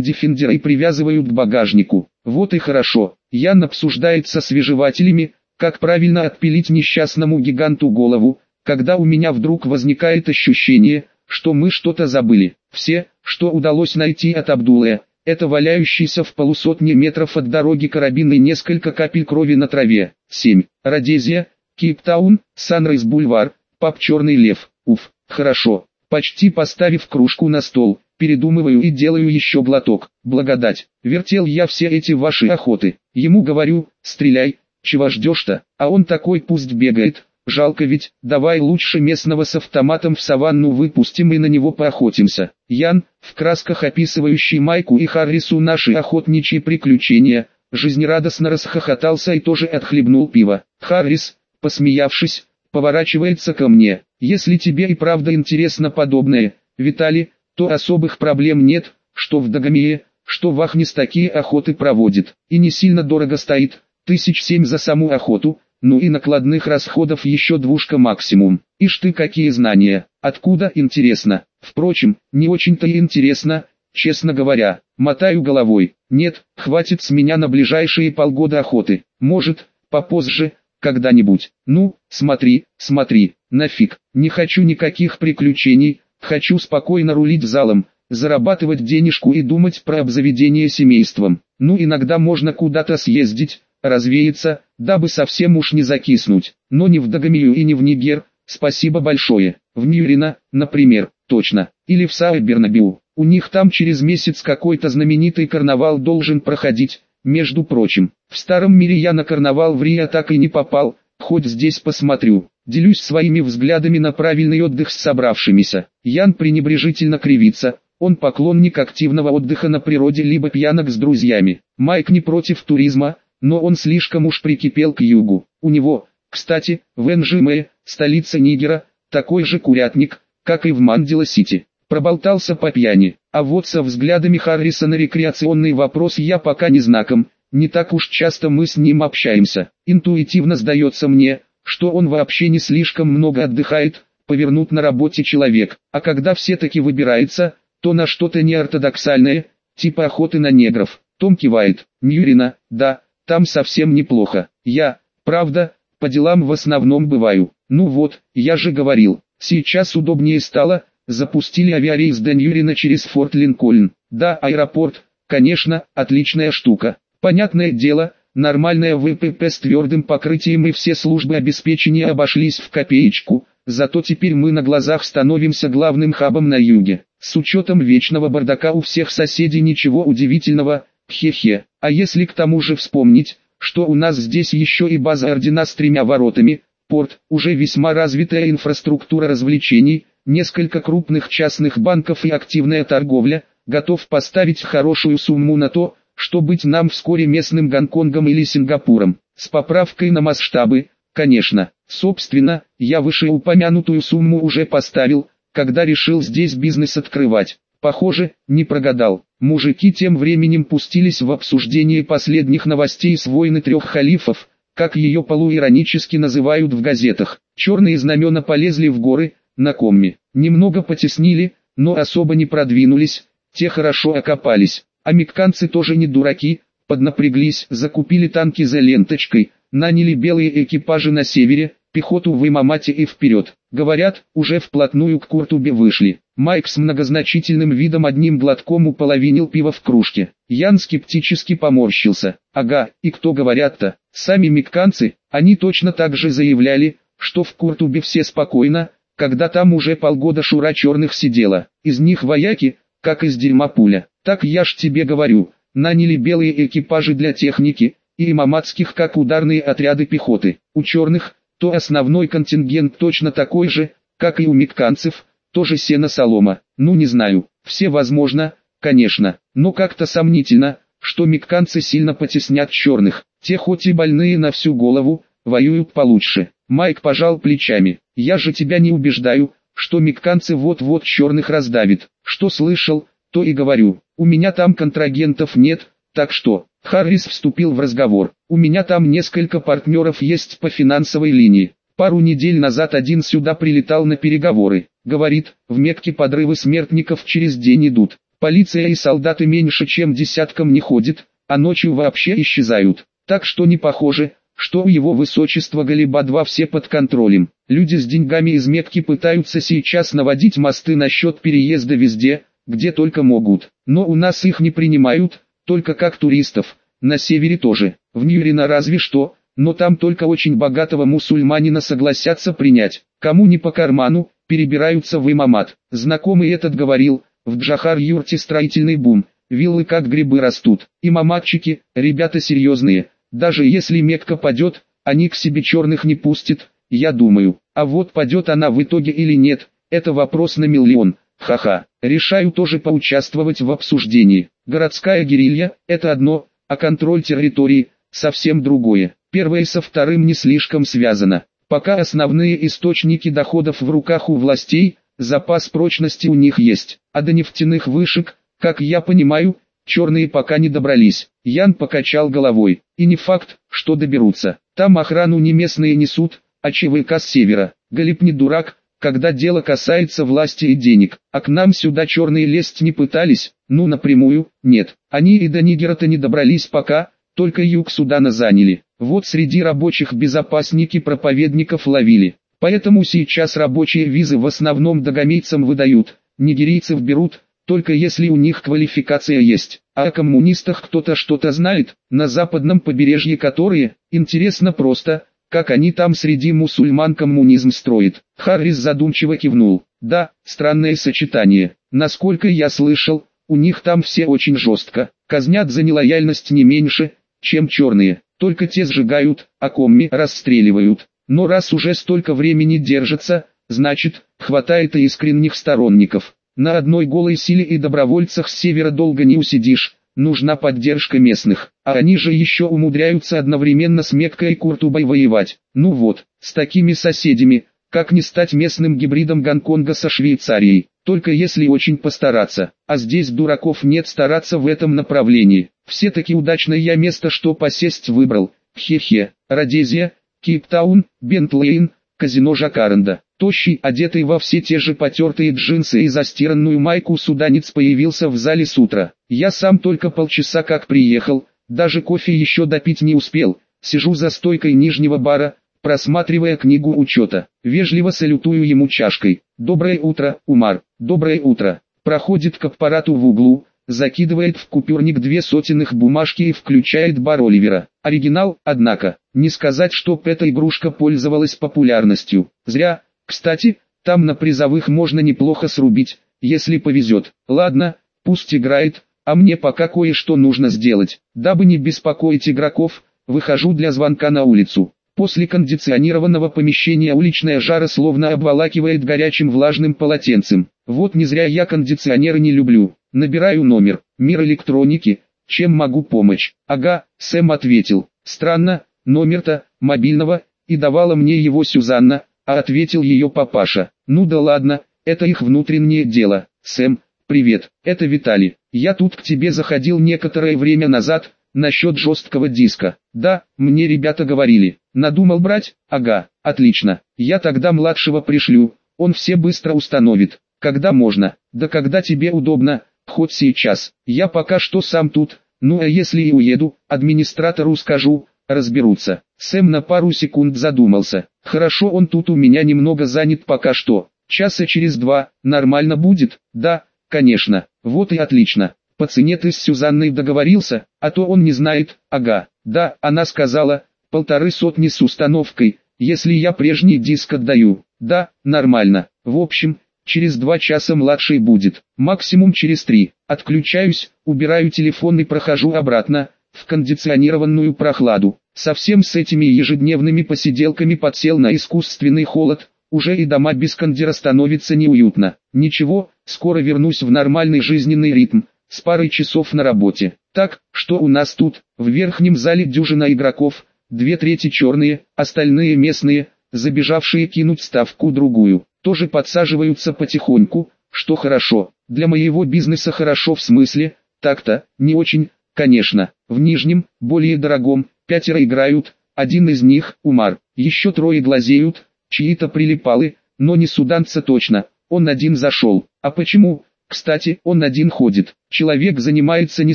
дефендера и привязывают к багажнику. Вот и хорошо. Ян обсуждает со свежевателями, как правильно отпилить несчастному гиганту голову, когда у меня вдруг возникает ощущение, что мы что-то забыли. Все, что удалось найти от Абдулы, это валяющийся в полусотни метров от дороги карабин и несколько капель крови на траве. 7. Родезия, Кейптаун, Санрайз Бульвар, Пап Черный Лев. Уф, хорошо. Почти поставив кружку на стол, передумываю и делаю еще глоток. Благодать, вертел я все эти ваши охоты. Ему говорю, стреляй, чего ждешь-то, а он такой пусть бегает. Жалко ведь, давай лучше местного с автоматом в саванну выпустим и на него поохотимся. Ян, в красках описывающий Майку и Харрису наши охотничьи приключения, жизнерадостно расхохотался и тоже отхлебнул пиво. Харрис, посмеявшись, поворачивается ко мне. Если тебе и правда интересно подобное, Виталий, то особых проблем нет, что в Дагомее, что в Ахнис такие охоты проводит, и не сильно дорого стоит, тысяч семь за саму охоту, ну и накладных расходов еще двушка максимум. Ишь ты какие знания, откуда интересно, впрочем, не очень-то и интересно, честно говоря, мотаю головой, нет, хватит с меня на ближайшие полгода охоты, может, попозже, когда-нибудь, ну, смотри, смотри, нафиг, не хочу никаких приключений, Хочу спокойно рулить залом, зарабатывать денежку и думать про обзаведение семейством. Ну иногда можно куда-то съездить, развеяться, дабы совсем уж не закиснуть. Но не в Дагомию и не в Нигер, спасибо большое. В Ньюрина, например, точно. Или в Саубернабиу. У них там через месяц какой-то знаменитый карнавал должен проходить. Между прочим, в старом мире я на карнавал в Рио так и не попал, хоть здесь посмотрю. Делюсь своими взглядами на правильный отдых с собравшимися. Ян пренебрежительно кривится, он поклонник активного отдыха на природе либо пьянок с друзьями. Майк не против туризма, но он слишком уж прикипел к югу. У него, кстати, в Энжиме, столица Нигера, такой же курятник, как и в Мандила-Сити. Проболтался по пьяни, а вот со взглядами Харриса на рекреационный вопрос я пока не знаком, не так уж часто мы с ним общаемся. Интуитивно сдается мне, что он вообще не слишком много отдыхает, повернут на работе человек, а когда все-таки выбирается, то на что-то неортодоксальное, типа охоты на негров. Том кивает, Ньюрина, да, там совсем неплохо. Я, правда, по делам в основном бываю. Ну вот, я же говорил, сейчас удобнее стало, запустили авиарейс до через Форт Линкольн. Да, аэропорт, конечно, отличная штука. Понятное дело, Нормальная ВПП с твердым покрытием и все службы обеспечения обошлись в копеечку, зато теперь мы на глазах становимся главным хабом на юге. С учетом вечного бардака у всех соседей ничего удивительного, Хе-хе, а если к тому же вспомнить, что у нас здесь еще и база ордена с тремя воротами, порт, уже весьма развитая инфраструктура развлечений, несколько крупных частных банков и активная торговля, готов поставить хорошую сумму на то, что быть нам вскоре местным Гонконгом или Сингапуром, с поправкой на масштабы, конечно. Собственно, я вышеупомянутую сумму уже поставил, когда решил здесь бизнес открывать. Похоже, не прогадал. Мужики тем временем пустились в обсуждение последних новостей с войны трех халифов, как ее полуиронически называют в газетах. Черные знамена полезли в горы, на комме. Немного потеснили, но особо не продвинулись, те хорошо окопались. Американцы тоже не дураки, поднапряглись, закупили танки за ленточкой, наняли белые экипажи на севере, пехоту в Имамате и вперед. Говорят, уже вплотную к Куртубе вышли. Майк с многозначительным видом одним глотком уполовинил пиво в кружке. Ян скептически поморщился. Ага, и кто говорят-то? Сами мекканцы, они точно так же заявляли, что в Куртубе все спокойно, когда там уже полгода шура черных сидела. Из них вояки, как из дерьма пуля. Так я ж тебе говорю, наняли белые экипажи для техники, и имаматских как ударные отряды пехоты. У черных, то основной контингент точно такой же, как и у мекканцев, тоже сено-солома. Ну не знаю, все возможно, конечно, но как-то сомнительно, что мекканцы сильно потеснят черных. Те хоть и больные на всю голову, воюют получше. Майк пожал плечами. Я же тебя не убеждаю, что мекканцы вот-вот черных раздавит. Что слышал, то и говорю. У меня там контрагентов нет, так что... Харрис вступил в разговор. У меня там несколько партнеров есть по финансовой линии. Пару недель назад один сюда прилетал на переговоры. Говорит, в Мекке подрывы смертников через день идут. Полиция и солдаты меньше чем десятком не ходят, а ночью вообще исчезают. Так что не похоже, что у его высочества Галиба-2 все под контролем. Люди с деньгами из Мекки пытаются сейчас наводить мосты насчет переезда везде, где только могут. Но у нас их не принимают, только как туристов. На севере тоже. В Ньюрина разве что, но там только очень богатого мусульманина согласятся принять. Кому не по карману, перебираются в имамат. Знакомый этот говорил, в Джахар-юрте строительный бум, виллы как грибы растут. Имаматчики, ребята серьезные, даже если Мекка падет, они к себе черных не пустят, я думаю. А вот падет она в итоге или нет, это вопрос на миллион. Ха-ха. Решаю тоже поучаствовать в обсуждении. Городская герилья – это одно, а контроль территории – совсем другое. Первое со вторым не слишком связано. Пока основные источники доходов в руках у властей, запас прочности у них есть. А до нефтяных вышек, как я понимаю, черные пока не добрались. Ян покачал головой. И не факт, что доберутся. Там охрану не местные несут, а ЧВК с севера. Галип не дурак, когда дело касается власти и денег. А к нам сюда черные лезть не пытались, ну напрямую, нет. Они и до Нигера-то не добрались пока, только юг Судана заняли. Вот среди рабочих безопасники проповедников ловили. Поэтому сейчас рабочие визы в основном догомейцам выдают, нигерийцев берут, только если у них квалификация есть. А о коммунистах кто-то что-то знает, на западном побережье которые, интересно просто, как они там среди мусульман коммунизм строят. Харрис задумчиво кивнул. Да, странное сочетание. Насколько я слышал, у них там все очень жестко, казнят за нелояльность не меньше, чем черные. Только те сжигают, а комми расстреливают. Но раз уже столько времени держатся, значит, хватает и искренних сторонников. На одной голой силе и добровольцах с севера долго не усидишь, нужна поддержка местных, а они же еще умудряются одновременно с Меккой и Куртубой воевать. Ну вот, с такими соседями, как не стать местным гибридом Гонконга со Швейцарией, только если очень постараться, а здесь дураков нет стараться в этом направлении. Все-таки удачное я место что посесть выбрал, хе-хе, Родезия, Кейптаун, Бентлейн, казино Жакаренда. Тощий, одетый во все те же потертые джинсы и застиранную майку суданец появился в зале с утра. Я сам только полчаса как приехал, даже кофе еще допить не успел. Сижу за стойкой нижнего бара, просматривая книгу учета. Вежливо салютую ему чашкой. «Доброе утро, Умар, доброе утро». Проходит к аппарату в углу, закидывает в купюрник две сотенных бумажки и включает бар Оливера. Оригинал, однако, не сказать, чтоб эта игрушка пользовалась популярностью. Зря, кстати, там на призовых можно неплохо срубить, если повезет. Ладно, пусть играет, а мне пока кое-что нужно сделать. Дабы не беспокоить игроков, выхожу для звонка на улицу. После кондиционированного помещения уличная жара словно обволакивает горячим влажным полотенцем. Вот не зря я кондиционеры не люблю. Набираю номер. Мир электроники. Чем могу помочь? Ага, Сэм ответил. Странно, номер-то, мобильного, и давала мне его Сюзанна, а ответил ее папаша. Ну да ладно, это их внутреннее дело. Сэм, привет, это Виталий. Я тут к тебе заходил некоторое время назад, насчет жесткого диска. Да, мне ребята говорили. Надумал брать? Ага, отлично. Я тогда младшего пришлю, он все быстро установит. Когда можно? Да когда тебе удобно, хоть сейчас. Я пока что сам тут, ну а если и уеду, администратору скажу, разберутся. Сэм на пару секунд задумался. Хорошо он тут у меня немного занят пока что. Часа через два, нормально будет? Да, конечно. Вот и отлично. По цене ты с Сюзанной договорился, а то он не знает, ага, да, она сказала, полторы сотни с установкой, если я прежний диск отдаю, да, нормально, в общем, через два часа младший будет, максимум через три, отключаюсь, убираю телефон и прохожу обратно, в кондиционированную прохладу, совсем с этими ежедневными посиделками подсел на искусственный холод, уже и дома без кондира становится неуютно, ничего, скоро вернусь в нормальный жизненный ритм, с парой часов на работе. Так, что у нас тут, в верхнем зале дюжина игроков, две трети черные, остальные местные, забежавшие кинуть ставку другую, тоже подсаживаются потихоньку, что хорошо, для моего бизнеса хорошо в смысле, так-то, не очень, конечно, в нижнем, более дорогом, пятеро играют, один из них, Умар, еще трое глазеют, чьи-то прилипалы, но не суданца точно, он один зашел, а почему, кстати, он один ходит. Человек занимается не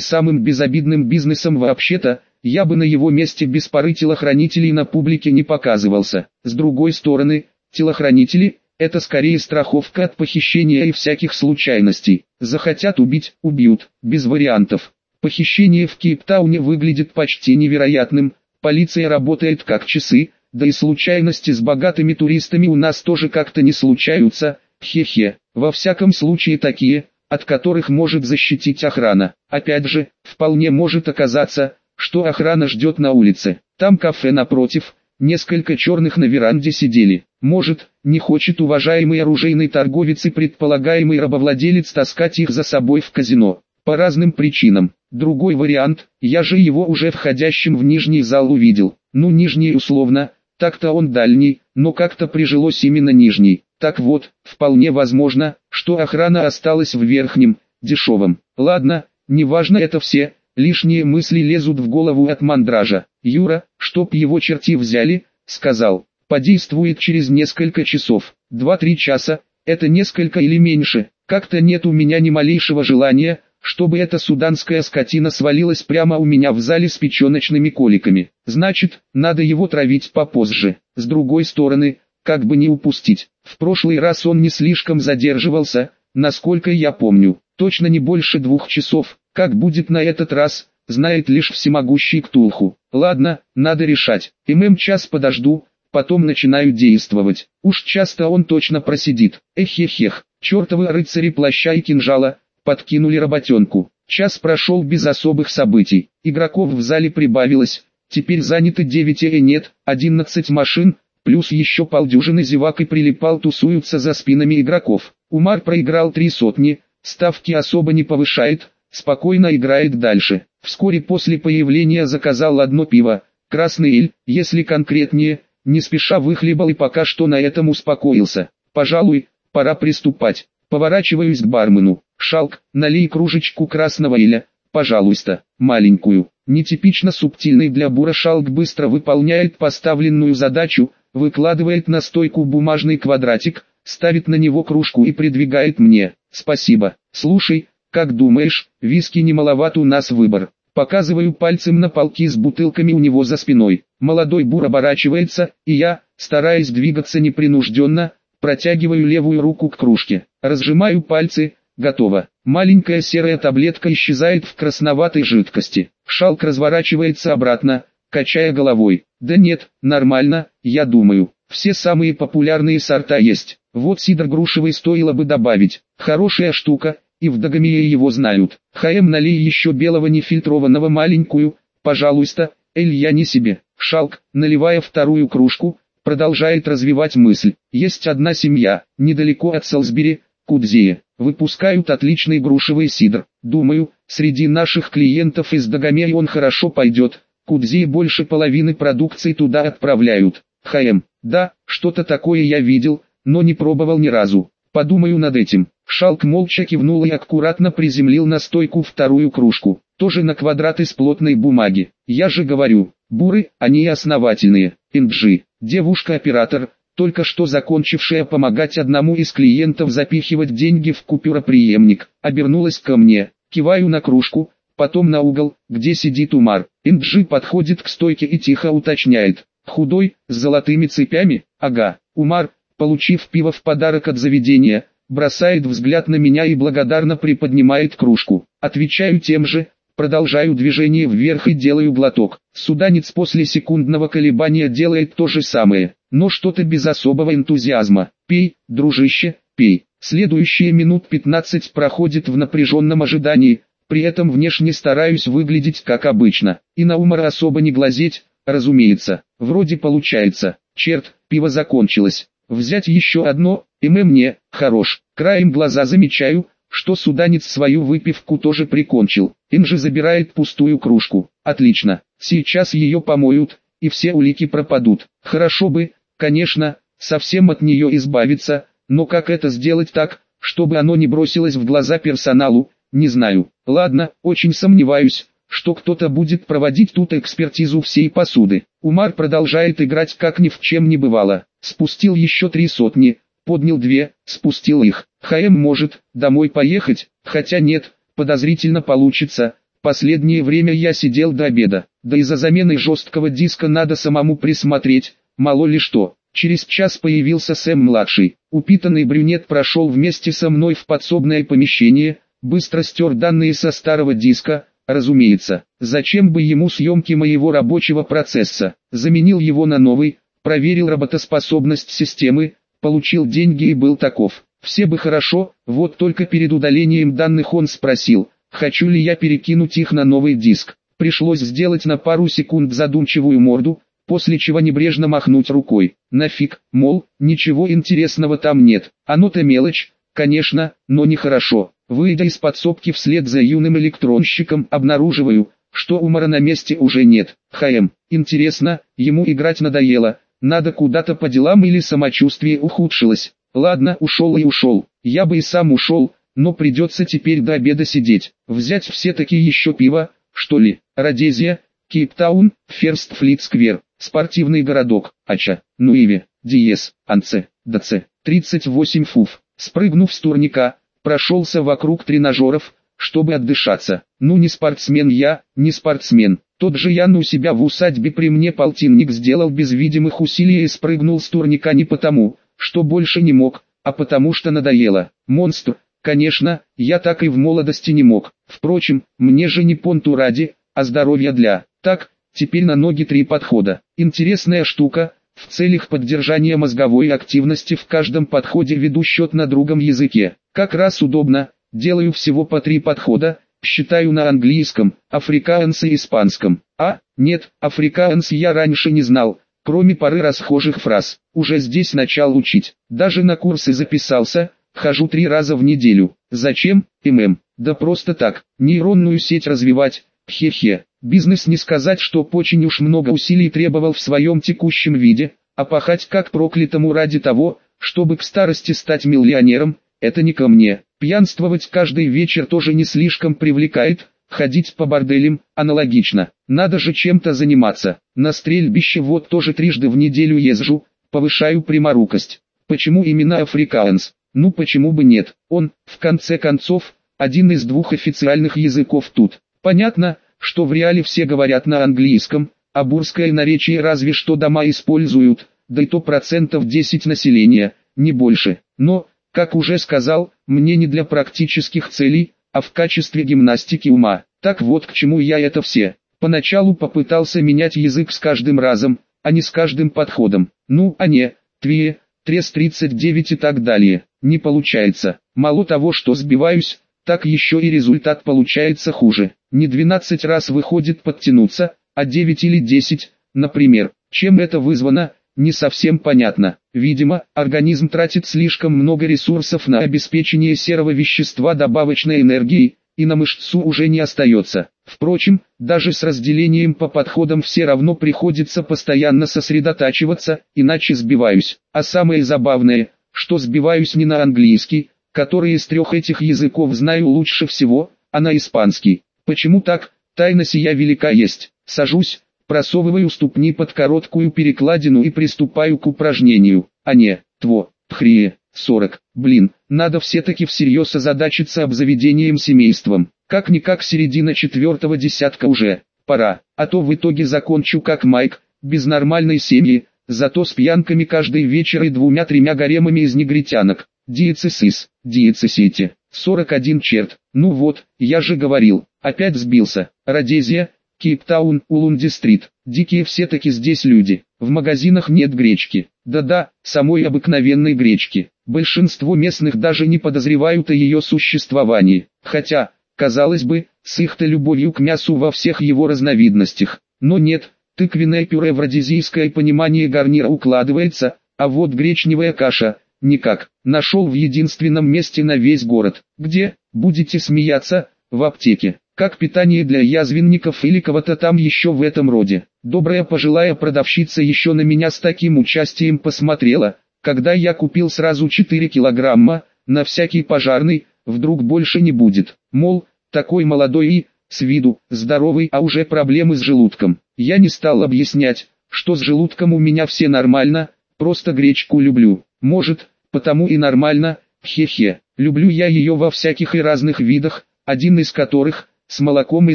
самым безобидным бизнесом вообще-то, я бы на его месте без пары телохранителей на публике не показывался. С другой стороны, телохранители – это скорее страховка от похищения и всяких случайностей. Захотят убить – убьют, без вариантов. Похищение в Кейптауне выглядит почти невероятным, полиция работает как часы, да и случайности с богатыми туристами у нас тоже как-то не случаются, хе-хе. Во всяком случае такие, от которых может защитить охрана. Опять же, вполне может оказаться, что охрана ждет на улице. Там кафе напротив, несколько черных на веранде сидели. Может, не хочет уважаемый оружейный торговец и предполагаемый рабовладелец таскать их за собой в казино. По разным причинам. Другой вариант, я же его уже входящим в нижний зал увидел. Ну нижний условно, так-то он дальний, но как-то прижилось именно нижний. Так вот, вполне возможно, что охрана осталась в верхнем, дешевом. Ладно, неважно это все, лишние мысли лезут в голову от мандража. Юра, чтоб его черти взяли, сказал, подействует через несколько часов, 2-3 часа, это несколько или меньше, как-то нет у меня ни малейшего желания, чтобы эта суданская скотина свалилась прямо у меня в зале с печеночными коликами. Значит, надо его травить попозже. С другой стороны, как бы не упустить. В прошлый раз он не слишком задерживался, насколько я помню, точно не больше двух часов, как будет на этот раз, знает лишь всемогущий Ктулху. Ладно, надо решать, ММ час подожду, потом начинаю действовать. Уж часто он точно просидит. Эхехех, чертовы рыцари плаща и кинжала, подкинули работенку. Час прошел без особых событий, игроков в зале прибавилось, теперь заняты 9 и нет, 11 машин, Плюс еще полдюжины зевак и прилипал тусуются за спинами игроков. Умар проиграл три сотни, ставки особо не повышает, спокойно играет дальше. Вскоре после появления заказал одно пиво, красный эль, если конкретнее, не спеша выхлебал и пока что на этом успокоился. Пожалуй, пора приступать. Поворачиваюсь к бармену. Шалк, налей кружечку красного эля, пожалуйста, маленькую. Нетипично субтильный для бура шалк быстро выполняет поставленную задачу, выкладывает на стойку бумажный квадратик, ставит на него кружку и придвигает мне. Спасибо. Слушай, как думаешь, виски не маловат у нас выбор. Показываю пальцем на полки с бутылками у него за спиной. Молодой бур оборачивается, и я, стараясь двигаться непринужденно, протягиваю левую руку к кружке. Разжимаю пальцы, готово. Маленькая серая таблетка исчезает в красноватой жидкости. Шалк разворачивается обратно, качая головой. Да нет, нормально, я думаю. Все самые популярные сорта есть. Вот сидр грушевый стоило бы добавить. Хорошая штука, и в Дагомее его знают. ХМ налей еще белого нефильтрованного маленькую, пожалуйста, Эль я не себе. Шалк, наливая вторую кружку, продолжает развивать мысль. Есть одна семья, недалеко от Салсбери, Кудзея. Выпускают отличный грушевый сидр. Думаю, среди наших клиентов из Дагомея он хорошо пойдет. Кудзея больше половины продукции туда отправляют. ХМ, да, что-то такое я видел, но не пробовал ни разу. Подумаю над этим. Шалк молча кивнул и аккуратно приземлил на стойку вторую кружку. Тоже на квадрат из плотной бумаги. Я же говорю, буры, они основательные. Инджи, девушка-оператор, только что закончившая помогать одному из клиентов запихивать деньги в купюроприемник, обернулась ко мне. Киваю на кружку, потом на угол, где сидит Умар. Инджи подходит к стойке и тихо уточняет. Худой, с золотыми цепями, ага. Умар, получив пиво в подарок от заведения, бросает взгляд на меня и благодарно приподнимает кружку. Отвечаю тем же, продолжаю движение вверх и делаю глоток. Суданец после секундного колебания делает то же самое, но что-то без особого энтузиазма. Пей, дружище, пей. Следующие минут 15 проходит в напряженном ожидании, при этом внешне стараюсь выглядеть как обычно, и на умора особо не глазеть, разумеется, вроде получается, черт, пиво закончилось, взять еще одно, и мы мне, хорош, краем глаза замечаю, что суданец свою выпивку тоже прикончил, же забирает пустую кружку, отлично, сейчас ее помоют, и все улики пропадут, хорошо бы, конечно, совсем от нее избавиться, но как это сделать так, чтобы оно не бросилось в глаза персоналу, не знаю, ладно, очень сомневаюсь, что кто-то будет проводить тут экспертизу всей посуды. Умар продолжает играть как ни в чем не бывало. Спустил еще три сотни, поднял две, спустил их. ХМ может домой поехать, хотя нет, подозрительно получится. Последнее время я сидел до обеда, да и за заменой жесткого диска надо самому присмотреть, мало ли что. Через час появился Сэм-младший. Упитанный брюнет прошел вместе со мной в подсобное помещение, быстро стер данные со старого диска, Разумеется, зачем бы ему съемки моего рабочего процесса, заменил его на новый, проверил работоспособность системы, получил деньги и был таков. Все бы хорошо, вот только перед удалением данных он спросил, хочу ли я перекинуть их на новый диск. Пришлось сделать на пару секунд задумчивую морду, после чего небрежно махнуть рукой. Нафиг, мол, ничего интересного там нет. Оно-то мелочь, конечно, но нехорошо. Выйдя из подсобки вслед за юным электронщиком, обнаруживаю, что умора на месте уже нет. ХМ, интересно, ему играть надоело, надо куда-то по делам или самочувствие ухудшилось. Ладно, ушел и ушел, я бы и сам ушел, но придется теперь до обеда сидеть. Взять все-таки еще пиво, что ли? Родезия, Кейптаун, Ферст Флит Сквер, спортивный городок, Ача, Нуиве, Диес, Анце, ДЦ, 38 фуф. Спрыгнув с турника, прошелся вокруг тренажеров, чтобы отдышаться. Ну не спортсмен я, не спортсмен. Тот же Ян у себя в усадьбе при мне полтинник сделал без видимых усилий и спрыгнул с турника не потому, что больше не мог, а потому что надоело. Монстр, конечно, я так и в молодости не мог. Впрочем, мне же не понту ради, а здоровья для. Так, теперь на ноги три подхода. Интересная штука, в целях поддержания мозговой активности в каждом подходе веду счет на другом языке. Как раз удобно, делаю всего по три подхода, считаю на английском, африкаанс и испанском. А, нет, африкаанс я раньше не знал, кроме пары расхожих фраз. Уже здесь начал учить, даже на курсы записался, хожу три раза в неделю. Зачем, ММ? Да просто так, нейронную сеть развивать, хе-хе. Бизнес не сказать, что очень уж много усилий требовал в своем текущем виде, а пахать как проклятому ради того, чтобы к старости стать миллионером, это не ко мне. Пьянствовать каждый вечер тоже не слишком привлекает, ходить по борделям, аналогично. Надо же чем-то заниматься. На стрельбище вот тоже трижды в неделю езжу, повышаю пряморукость. Почему именно африканс? Ну почему бы нет? Он, в конце концов, один из двух официальных языков тут. Понятно, что в реале все говорят на английском, а бурское наречие разве что дома используют, да и то процентов 10 населения, не больше. Но, как уже сказал, мне не для практических целей, а в качестве гимнастики ума. Так вот к чему я это все. Поначалу попытался менять язык с каждым разом, а не с каждым подходом. Ну, а не, твие, трес 39 и так далее. Не получается. Мало того, что сбиваюсь, так еще и результат получается хуже. Не 12 раз выходит подтянуться, а 9 или 10, например. Чем это вызвано, не совсем понятно. Видимо, организм тратит слишком много ресурсов на обеспечение серого вещества добавочной энергией, и на мышцу уже не остается. Впрочем, даже с разделением по подходам все равно приходится постоянно сосредотачиваться, иначе сбиваюсь. А самое забавное, что сбиваюсь не на английский, который из трех этих языков знаю лучше всего, а на испанский. Почему так? Тайна сия велика есть. Сажусь, просовываю ступни под короткую перекладину и приступаю к упражнению. А не, тво, пхрие, 40. Блин, надо все-таки всерьез озадачиться обзаведением семейством. Как-никак середина четвертого десятка уже. Пора, а то в итоге закончу как Майк, без нормальной семьи, зато с пьянками каждый вечер и двумя-тремя гаремами из негритянок. Диецесис, диецесите, 41 черт. Ну вот, я же говорил, опять сбился. Родезия, Кейптаун, Улунди-стрит. Дикие все-таки здесь люди. В магазинах нет гречки. Да-да, самой обыкновенной гречки. Большинство местных даже не подозревают о ее существовании. Хотя, казалось бы, с их-то любовью к мясу во всех его разновидностях. Но нет, тыквенное пюре в родезийское понимание гарнира укладывается, а вот гречневая каша – никак. Нашел в единственном месте на весь город. Где, будете смеяться, в аптеке. Как питание для язвенников или кого-то там еще в этом роде. Добрая пожилая продавщица еще на меня с таким участием посмотрела, когда я купил сразу 4 килограмма, на всякий пожарный, вдруг больше не будет. Мол, такой молодой и, с виду, здоровый, а уже проблемы с желудком. Я не стал объяснять, что с желудком у меня все нормально, просто гречку люблю. Может, потому и нормально, хе-хе. Люблю я ее во всяких и разных видах, один из которых, с молоком и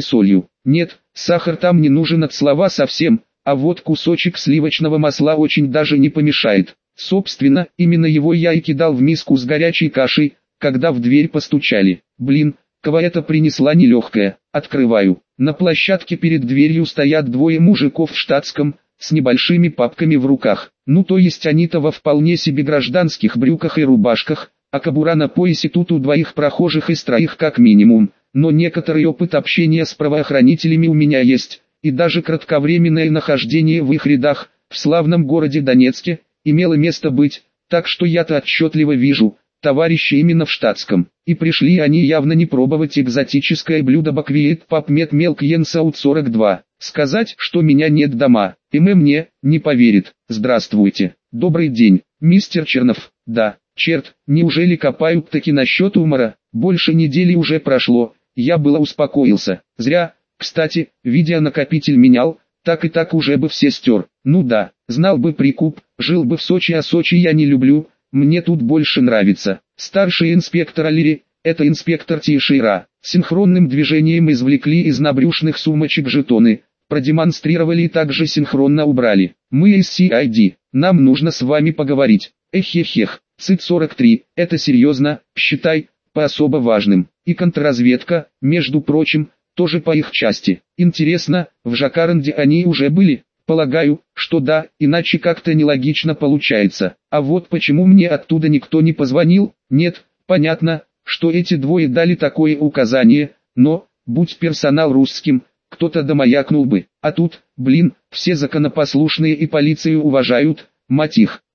солью. Нет, сахар там не нужен от слова совсем, а вот кусочек сливочного масла очень даже не помешает. Собственно, именно его я и кидал в миску с горячей кашей, когда в дверь постучали. Блин, кого это принесла нелегкая. Открываю. На площадке перед дверью стоят двое мужиков в штатском, с небольшими папками в руках. Ну то есть они-то во вполне себе гражданских брюках и рубашках, а кобура на поясе тут у двоих прохожих из троих как минимум. Но некоторый опыт общения с правоохранителями у меня есть, и даже кратковременное нахождение в их рядах, в славном городе Донецке, имело место быть, так что я-то отчетливо вижу, товарищи именно в штатском, и пришли они явно не пробовать экзотическое блюдо баквиет папмет мелк йенсаут 42. Сказать, что меня нет дома, и мы мне, не поверит. Здравствуйте, добрый день, мистер Чернов, да, черт, неужели копают таки насчет умора, больше недели уже прошло, я было успокоился, зря, кстати, видеонакопитель менял, так и так уже бы все стер, ну да, знал бы прикуп, жил бы в Сочи, а Сочи я не люблю, мне тут больше нравится. Старший инспектор Алири, это инспектор Тишира, синхронным движением извлекли из набрюшных сумочек жетоны, продемонстрировали и также синхронно убрали. Мы из CID, нам нужно с вами поговорить. Эхехех, ЦИТ-43, это серьезно, считай, по особо важным. И контрразведка, между прочим, тоже по их части. Интересно, в Жакаранде они уже были? Полагаю, что да, иначе как-то нелогично получается. А вот почему мне оттуда никто не позвонил? Нет, понятно, что эти двое дали такое указание, но, будь персонал русским, кто-то домаякнул бы. А тут, блин, все законопослушные и полицию уважают, мать их.